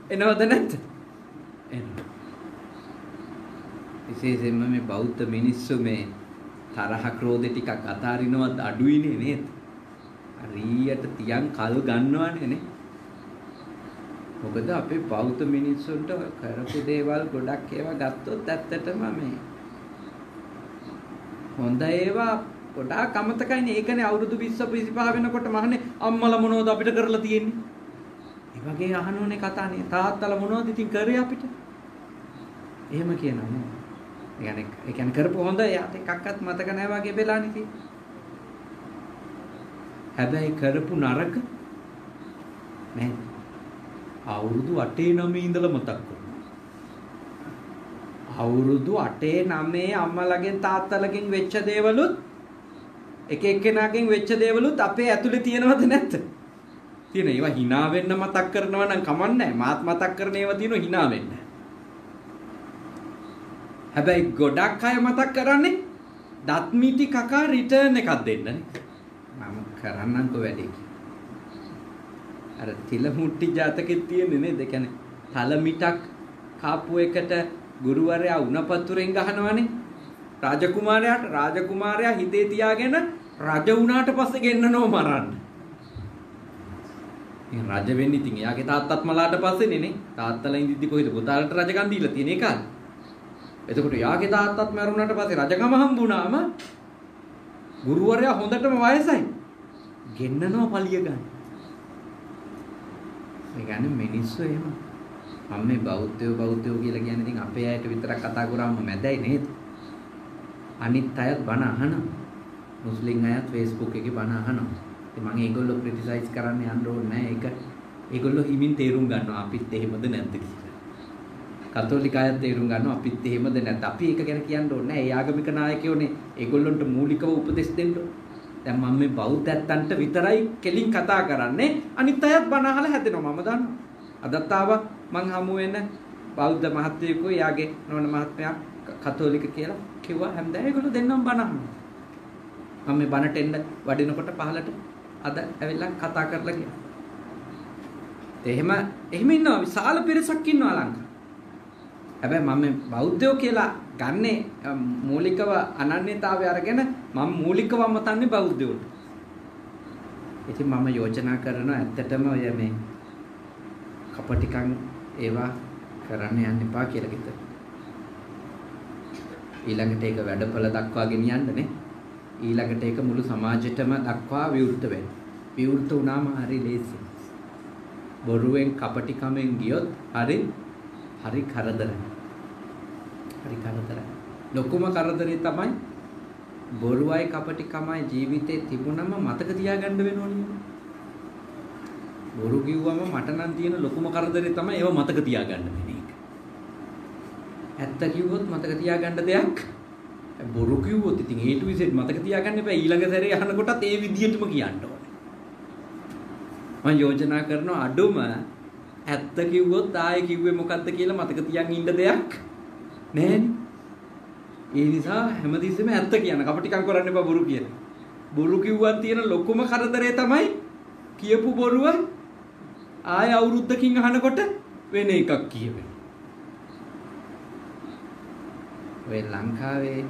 [SPEAKER 1] එනවද නැද්ද? එනවා. විශේෂයෙන්ම මේ බෞද්ධ මිනිස්සු මේ තරහ ක්‍රෝධ ටිකක් අතාරිනවත් අඩුයිනේ නේද? හරියට තියන් කල් ගන්නවනේ නේ. මොකද අපේ බෞද්ධ මිනිස්සුන්ට කරපු දේවල් ගොඩක් ඒවා ගත්තොත් ඇත්තටම මේ හොඳ ඒවා ගොඩාක් අමතකයිනේ. ඒකනේ අවුරුදු 20 25 වෙනකොට මහන්නේ අම්මලා මොනවද අපිට කරලා තියෙන්නේ? ඒ වගේ අහනෝනේ කතානේ. තාත්තලා මොනවද ඉතින් කරේ අපිට? එහෙම කියනවා නේ. ඒ කියන්නේ ඒ කියන්නේ කරපු හොඳ යාට එකක්වත් මතක නැහැ වගේ වෙලානේ තියෙන්නේ. හැබැයි කරපු නරක නෑ. අවුරුදු 8 9 ඉඳලා මතක් කරනවා. අවුරුදු 8 9 අම්මලගෙන් තාත්තලගෙන් වෙච්ච දේවලුත් එක එක්කෙනාගෙන් වෙච්ච දේවලුත් අපේ ඇතුලේ තියෙනවද නැද්ද? තියෙන ඒවා hina වෙන්න මතක් කරනවා නම් කමන්නේ මාත් මතක් කරන ඒවා තියෙනවා hina වෙන්න. හැබැයි ගොඩක් අය මතක් කරන්නේ දත් මිටි කකා රිටර්න් එකක් දෙන්නනේ. මම කරන්නම්කෝ වැඩේ අර තිල මුට්ටි ජාතකෙත් තියෙන්නේ නේද? ඒ කියන්නේ තල මිටක් කාපු එකට ගුරුවරයා උණපතුරෙන් ගහනවනේ. රාජකුමාරයාට රාජකුමාරයා හිතේ තියාගෙන රජ වුණාට පස්සේ ගෙන්නනෝ මරන්න. ඉතින් රජ වෙන්නේ ඉතින් එයාගේ තාත්තත් මලාට පස්සේනේ නේ. තාත්තලා ඉඳිද්දි කොහෙද පුතාලට රජකම් දීලා තියෙන එකයි. එතකොට එයාගේ තාත්තත් මැරුණාට පස්සේ රජකම හම්බුණාම ගුරුවරයා හොඳටම වයසයි. ගෙන්නනවා පලිය ගන්න. ඒ කියන්නේ මිනිස්සු එහෙම. මම මේ බෞද්ධයෝ බෞද්ධයෝ කියලා කියන්නේ ඉතින් අපේ අයට විතරක් කතා කරාම මැදයි නේද? අනිත් අයත් බණ අහනවා. මුස්ලිම් අයත් Facebook එකේ බණ අහනවා. ඉතින් මම ඒගොල්ලෝ ක්‍රිටිසයිස් කරන්න යන්න ඕනේ නැහැ. ඒක ඒගොල්ලෝ හිමින් තේරුම් ගන්නවා අපිත් එහෙමද නැද්ද කියලා. කතෝලික අයත් තේරුම් ගන්නවා අපිත් එහෙමද නැත්ද. අපි ඒක ගැන කියන්න ඕනේ නැහැ. ඒ ආගමික නායකයෝනේ ඒගොල්ලොන්ට මූලිකව උපදෙස් දෙන්න දැන් මම මේ බෞද්ධයන්ට විතරයි කෙලින් කතා කරන්නේ. අනිත් අයත් බණ අහලා හැදෙනවා මම දන්නවා. අදත් ආවා මං හමු වෙන බෞද්ධ මහත්තයෙකු යාගේ නෝන මහත්මයා කතෝලික කියලා කිව්වා හැමදාම ඒගොල්ලෝ දෙන්නම බණ අහනවා. මම මේ බණට එන්න වඩිනකොට පහලට අද ඇවිල්ලා කතා කරලා ගියා. එහෙම එහෙම ඉන්නවා විශාල පිරිසක් ඉන්නවා ලංකාවේ. හැබැයි මම මේ බෞද්ධයෝ කියලා ගන්නේ මූලිකව අනන්‍යතාවය අරගෙන මම මූලිකවම තන්නේ බෞද්ධයෝට. ඉතින් මම යෝජනා කරනවා ඇත්තටම ඔය මේ කපටිකම් ඒවා කරන්න යන්න එපා කියලා කිව්වා. ඊළඟට ඒක වැඩපළ දක්වා ගෙනියන්නනේ. ඊළඟට ඒක මුළු සමාජෙටම දක්වා විවෘත වෙන්න. විවෘත වුණාම හරි ලේසි. බොරුවෙන් කපටිකමෙන් ගියොත් හරි හරි කරදරයි. හරි කරදරයි. ලොකුම කරදරේ තමයි බොරුවයි කපටිකමයි ජීවිතේ තිබුණම මතක තියාගන්න වෙනෝනේ. බොරු කිව්වම මට නම් තියෙන ලොකුම කරදරේ තමයි ඒව මතක තියාගන්න වෙන එක. ඇත්ත කිව්වොත් මතක තියාගන්න දෙයක් බොරු කිව්වොත් ඉතින් A to Z මතක තියාගන්න එපා ඊළඟ සැරේ අහනකොටත් ඒ විදිහටම කියන්න ඕනේ. මම යෝජනා කරනවා අඩුම ඇත්ත කිව්වොත් ආයේ කිව්වේ මොකද්ද කියලා මතක තියන් ඉන්න දෙයක් නැහැනේ. ඒ නිසා හැමතිස්සෙම ඇත්ත කියන කපටිකම් කරන්න එපා බොරු කියන. බොරු කිව්වන් තියෙන ලොකුම කරදරේ තමයි කියපු බොරුව ආය අවුරුද්දකින් අහනකොට වෙන එකක් කියවෙන. ඔය ලංකාවේ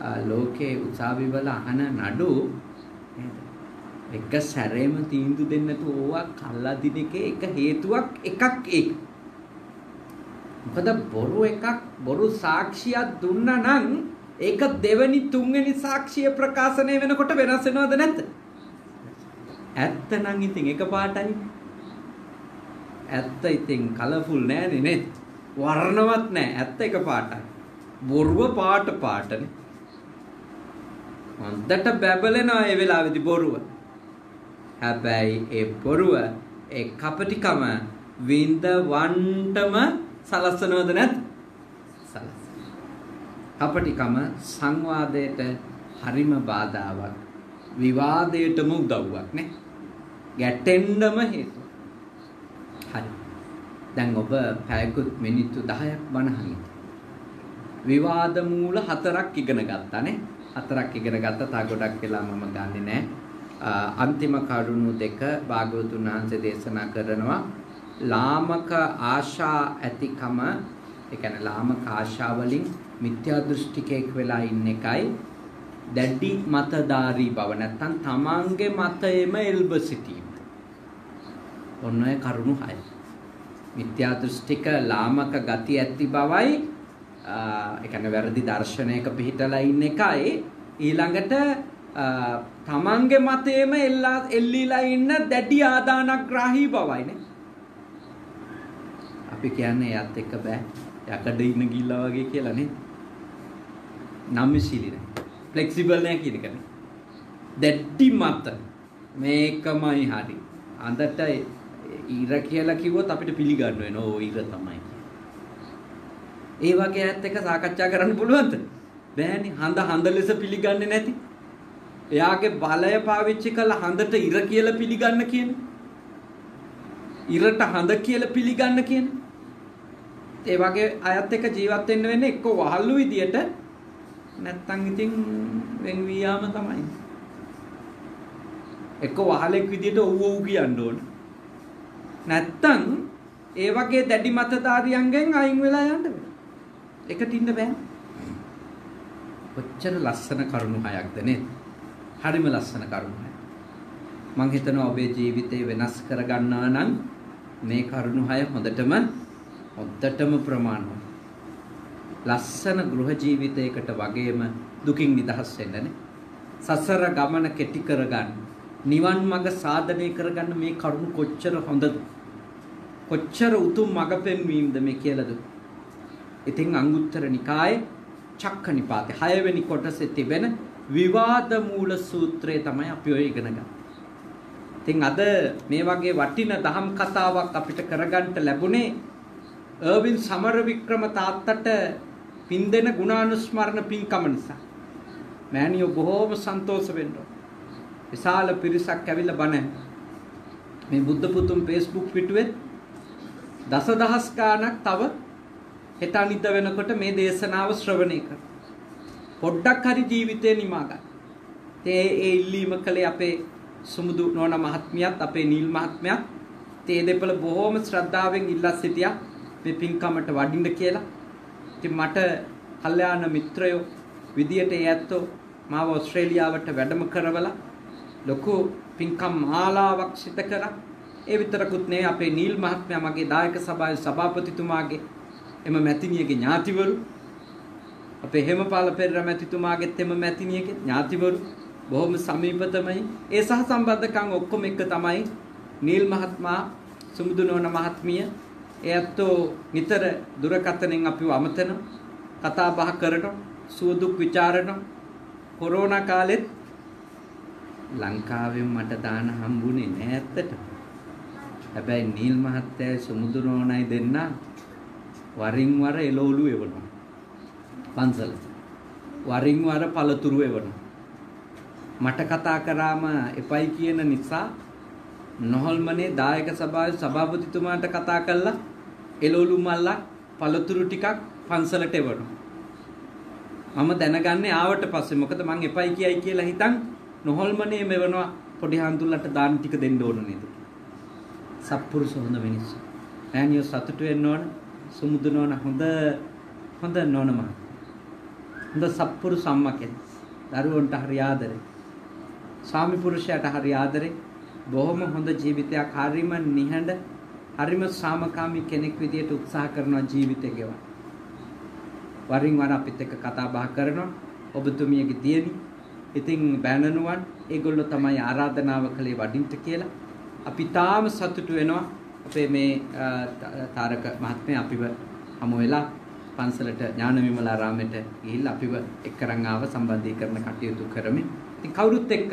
[SPEAKER 1] ලෝකේ උසාවිවල අහන නඩු එක සැරේම තීන්දුව දෙන්න නැතුව ඕවා කල්ලා දින එකේ එක හේතුවක් එකක් ඒක. මොකද බොරු එකක් බොරු සාක්ෂියක් දුන්නා නම් ඒක දෙවෙනි තුන්වෙනි සාක්ෂිය ප්‍රකාශනය වෙනකොට වෙනස් වෙනවද නැද්ද? ඇත්ත නම් ඉතින් එක පාටයි. ඇත්ත ඉතින් කලර්ෆුල් නෑනේ නේද? වර්ණවත් නෑ. ඇත්ත එක පාටයි. බොරුව පාට පාටනේ. හොඳට බැබලෙනවා ඒ වෙලාවේදී බොරුව. හැබැයි ඒ බොරුව ඒ කපටිකම විඳ වන්ටම සලස්සනවද නැද්ද? සලස්සන. කපටිකම සංවාදයට හරිම බාධාවක්. විවාදයටම උදව්වක් නේ. ගැටෙන්නම හේතුව. හරි. දැන් ඔබ පැයකුත් මිනිත්තු 10ක් බණ අහන්නේ. විවාද මූල හතරක් ඉගෙන ගත්තානේ. හතරක් ඉගෙන ගත්තා. තා ගොඩක් වෙලා මම ගන්නෙ නෑ. අන්තිම කරුණු දෙක භාග්‍යවතුන් වහන්සේ දේශනා කරනවා. ලාමක ආශා ඇතිකම ඒ කියන්නේ ලාමක ආශා වලින් මිත්‍යා දෘෂ්ටිකයෙක් වෙලා ඉන්න එකයි දැඩි මතධාරී බව නැත්තම් තමන්ගේ මතයෙම එල්බ සිටීම. ඔන්න ඔය කරුණු 6. මිත්‍යා දෘෂ්ටික ලාමක ගති ඇති බවයි ඒ කියන්නේ වැරදි දර්ශනයක පිහිටලා ඉන්න එකයි ඊළඟට තමන්ගේ මතයේම එල්ලා එල්ලීලා ඉන්න දැඩි ආදානග්‍රාහී බවයිනේ. අපි කියන්නේ එයත් එක්ක බෑ. යකඩ ඉන්න ගිල්ලා වගේ කියලා නේ. නම්ශීලී නෑ. ෆ්ලෙක්සිබල් නෑ කියන එකනේ. දැඩි මත මේකමයි හරි. අඳට ඊර කියලා කිව්වොත් අපිට පිළිගන්න වෙනවා. ඕ ඊර තමයි. ඒ වගේ ඇත්ත එක සාකච්ඡා කරන්න පුළුවන්ද? බෑනේ. හඳ හඳ ලෙස පිළිගන්නේ නැති. එයාගේ බලය පාවිච්චි කරලා හඳට ඉර කියලා පිළිගන්න කියන්නේ. ඉරට හඳ කියලා පිළිගන්න කියන්නේ. ඒ වගේ අයත් එක්ක ජීවත් වෙන්න වෙන්නේ එක්ක වහල්ලු විදියට නැත්තම් ඉතින් වෙන් වියාම තමයි. එක්ක වහලෙක් විදියට ඔව් ඔව් කියන්න ඕන. නැත්තම් ඒ වගේ දැඩි මතධාරියන්ගෙන් අයින් වෙලා යන්න වෙනවා. එකට ඉන්න බෑ. කොච්චර ලස්සන කරුණු හයක්ද නේද? හරිම ලස්සන කරුණු හය. මං හිතනවා ඔබේ ජීවිතේ වෙනස් කරගන්නවා නම් මේ කරුණු හය හොඳටම හොද්දටම ප්‍රමාණවත්. ලස්සන ගෘහ ජීවිතයකට වගේම දුකින් නිදහස් වෙන්නනේ. සසර ගමන කෙටි කරගන්න. නිවන් මඟ සාධනය කරගන්න මේ කරුණු කොච්චර හොඳද? කොච්චර උතුම් මඟ පෙන්වීමද මේ කියලාද? ඉතින් අංගුත්තර නිකායේ චක්ක නිපාතේ 6 වෙනි කොටසේ තිබෙන විවාද මූල සූත්‍රය තමයි අපි ඔය ඉගෙන ගන්නේ. ඉතින් අද මේ වගේ වටින දහම් කතාවක් අපිට කරගන්න ලැබුණේ අර්වින් සමරවික්‍රම තාත්තට පින් දෙන ගුණානුස්මරණ පින්කම නිසා. මෑණියෝ බොහෝම සන්තෝෂ වෙන්න. විශාල පිරිසක් ඇවිල්ලා බණ මේ බුද්ධ පුතුන් Facebook පිටුවේ දසදහස් ගාණක් තව හෙට අනිද්ද වෙනකොට මේ දේශනාව ශ්‍රවණය කර. පොඩ්ඩක් හරි ජීවිතේ නිමා ගන්න. ඒ ඒ ඉල්ලීම කළේ අපේ සුමුදු නෝන මහත්මියත් අපේ නීල් මහත්මයාත් තේ දෙපළ බොහෝම ශ්‍රද්ධාවෙන් ඉල්ලා සිටියා මේ පින්කමට වඩින්න කියලා. ඉතින් මට කල්යාණ මිත්‍රයෝ විදියට ඒ ඇත්තෝ මාව ඕස්ට්‍රේලියාවට වැඩම කරවලා ලොකු පින්කම් මාලාවක් සිත කරා. ඒ විතරකුත් නෙවෙයි අපේ නීල් මහත්මයා මගේ දායක සභාවේ සභාපතිතුමාගේ එම මැතිණියගේ ඥාතිවරු. අපේ හේමපාල පෙරේරා මැතිතුමාගෙත් එම මැතිණියගේ ඥාතිවරු. බොහොම සමීපතමයි. ඒ සහ සම්බන්ධකම් ඔක්කොම එක තමයි නීල් මහත්මයා සුමුදු නෝන මහත්මිය. එයත්ෝ නිතර දුරකථනෙන් අපිව අමතන කතා බහ කරන සුවදුක් ਵਿਚාරන කොරෝනා කාලෙත් ලංකාවෙන් මට දාන හම්බුනේ නෑ ඇත්තට. හැබැයි නීල් මහත්තයයි සුමුදු නෝනයි දෙන්න. වරින් වර එළවලු එවනවා. පන්සල. වරින් වර පළතුරු එවනවා. මට කතා කරාම එපයි කියන නිසා නොහොල්මනේ දායක සභාවේ සභාපතිතුමාට කතා කළා එළවලු මල්ලක් පළතුරු ටිකක් පන්සලට එවනවා. මම දැනගන්නේ ආවට පස්සේ මොකද මං එපයි කියයි කියලා හිතන් නොහොල්මනේ මෙවනවා පොඩි හන්දුල්ලට දාන ටික දෙන්න ඕන නේද? සත්පුරුෂ හොඳ මිනිස්සු. ඈනියෝ සතුටු වෙන්න ඕන සුමුදු නෝන හොඳ හොඳ නෝනම. හොඳ සත්පුරුෂ අම්මා කෙනෙක්. දරුවන්ට හරි ආදරේ. ස්වාමි පුරුෂයාට හරි ආදරේ. බොහොම හොඳ ජීවිතයක් හරිම නිහඬ හරිම සාමකාමී කෙනෙක් විදියට උත්සාහ කරනවා ජීවිතේ ගෙවන්න. වරින් වර අපිත් එක්ක කතා බහ කරනවා. ඔබතුමියගේ දියණි. ඉතින් බෑනනුවන් ඒගොල්ලෝ තමයි ආරාධනාව කළේ වඩින්ට කියලා. අපි තාම සතුටු වෙනවා. අපේ මේ තාරක මහත්මයා අපිව හමු වෙලා පන්සලට ඥාන විමලාරාමයට ගිහිල්ලා අපිව එක්කරන් ආව සම්බන්ධීකරණ කටයුතු කරමින්. ඉතින් කවුරුත් එක්ක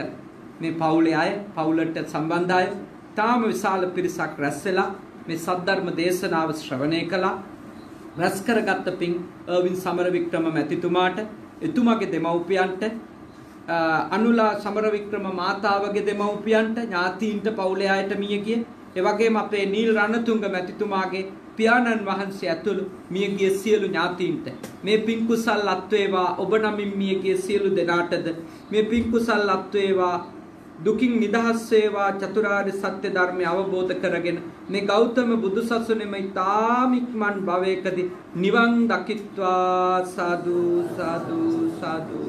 [SPEAKER 1] මේ පවුලේ අය පවුලට සම්බන්ධ අය තාම විශාල පිරිසක් රැස් වෙලා මේ සද්ධර්ම දේශනාව ශ්‍රවණය කළා රැස් කරගත්ත පින් අර්වින් සමරවික්‍රම මැතිතුමාට එතුමාගේ දෙමව්පියන්ට අනුලා සමරවික්‍රම මාතාවගේ දෙමව්පියන්ට ඥාතීන්ට පවුලේ අයට මිය ගිය ඒ වගේම අපේ නීල් රණතුංග මැතිතුමාගේ පියාණන් වහන්සේ ඇතුළු මියගිය සියලු ඥාතීන්ට. මේ පින් කුසල් අත්වේවා ඔබ නමින් මියගිය සියලු දෙනාටද. මේ පින් කුසල් අත්වේවා දුකින් නිදහස් වේවා චතුරාර්ය සත්‍ය ධර්මය අවබෝධ කරගෙන මේ ගෞතම බුදුසසුනේම ඊ타ම ඉක්මන් භවයකදී නිවන් දකිත්වා. සාදු සාදු සාදු.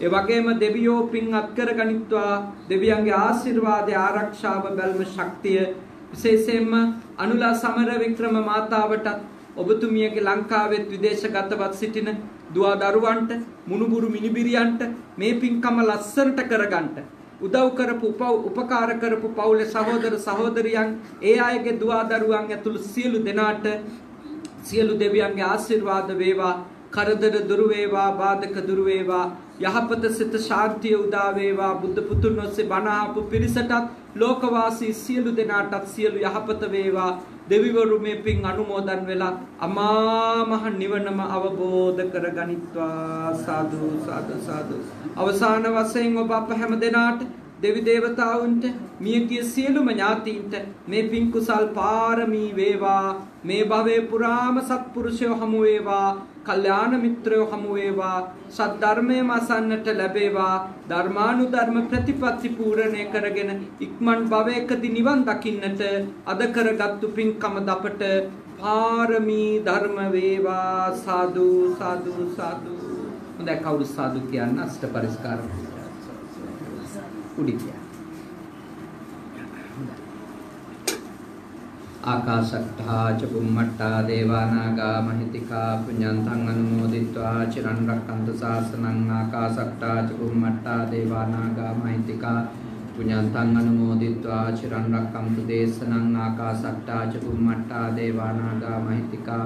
[SPEAKER 1] ඒ වගේම දෙවියෝ පින් අත්කර ගනිත්වා. දෙවියන්ගේ ආශිර්වාදය ආරක්ෂාව බැල්ම ශක්තිය විශේෂයෙන්ම අනුලා සමර වික්‍රම මාතාවටත් ඔබතුමියගේ ලංකාවෙත් විදේශගතවත් සිටින දුව දරුවන්ට මුණුබුරු මිනිබිරියන්ට මේ පින්කම ලස්සනට කරගන්නට උදව් කරපු උපකාර කරපු පවුලේ සහෝදර සහෝදරියන් ඒ අයගේ දුව දරුවන් ඇතුළු සියලු දෙනාට සියලු දෙවියන්ගේ ආශිර්වාද වේවා කරදර දුරු වේවා බාධක දුරු වේවා. යහපත සිත ශාන්තිය උදා වේවා. බුද්ධ පුතුන් ඔස්සේ බණ ආපු පිරිසටත් ලෝකවාසී සියලු දෙනාටත් සියලු යහපත වේවා. දෙවිවරු මේ පින් අනුමෝදන් වෙලා අමා මහ නිවනම අවබෝධ කරගනිත්වා. සාදු සාදු සාදු. අවසාන වශයෙන් ඔබ අප හැම දෙනාට දෙවි දේවතාවුන්ට මියගිය සියලුම ඥාතීන්ට මේ පින් කුසල් පාරමී වේවා. මේ භවයේ පුරාම සත්පුරුෂයෝ හමු වේවා. කල්යාණ මිත්‍රයෝ හමු වේවා සද්ධර්මයම අසන්නට ලැබේවා ධර්මානුධර්ම ප්‍රතිපත්ති පූර්ණය කරගෙන ඉක්මන් භවයකදී නිවන් දකින්නට අද කරගත්තු පින්කම දපට පාරමී ධර්ම වේවා. සාදු සාදු සාදු. හොඳයි කවුරු සාදු කියන්න අෂ්ට පරිස්කාර. උඩින් ආකාසත්තා ච බුම්මට්ටා දේවානාගා මහිතිකා පුඤ්ඤන්තං අනුමෝදිත්වා චිරන් රක්කන්තු සාසනං ආකාසත්තා ච බුම්මට්ටා දේවානාගා මහිතිකා පුඤ්ඤන්තං අනුමෝදිත්වා චිරන් රක්කන්තු දේශනං ආකාසත්තා ච බුම්මට්ටා දේවානාගා මහිතිකා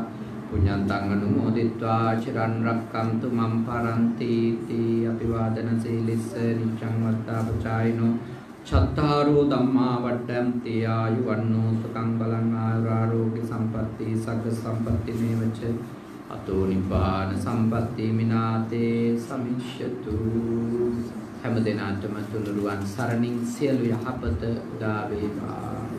[SPEAKER 1] පුඤ්ඤන්තං අනුමෝදිත්වා චිරන් රක්කන්තු මම් පරන්ති. තී අභිවාදන සීලිස්ස නිච්ඡං වත්තා පචායිනෝ චත්තාරෝ ධම්මා වඩ්ඩන්ති ආයුවන්නෝ සුඛං බලං ආරෝග්‍ය සම්පatti සග්ග සම්පatti මේවච. අතෝ නිපාන සම්පatti මිනාතේ සමිෂ්‍යතු හැම දිනාටම තුනුරුවන් සරණින් සියලු යහපත උදා වේවා.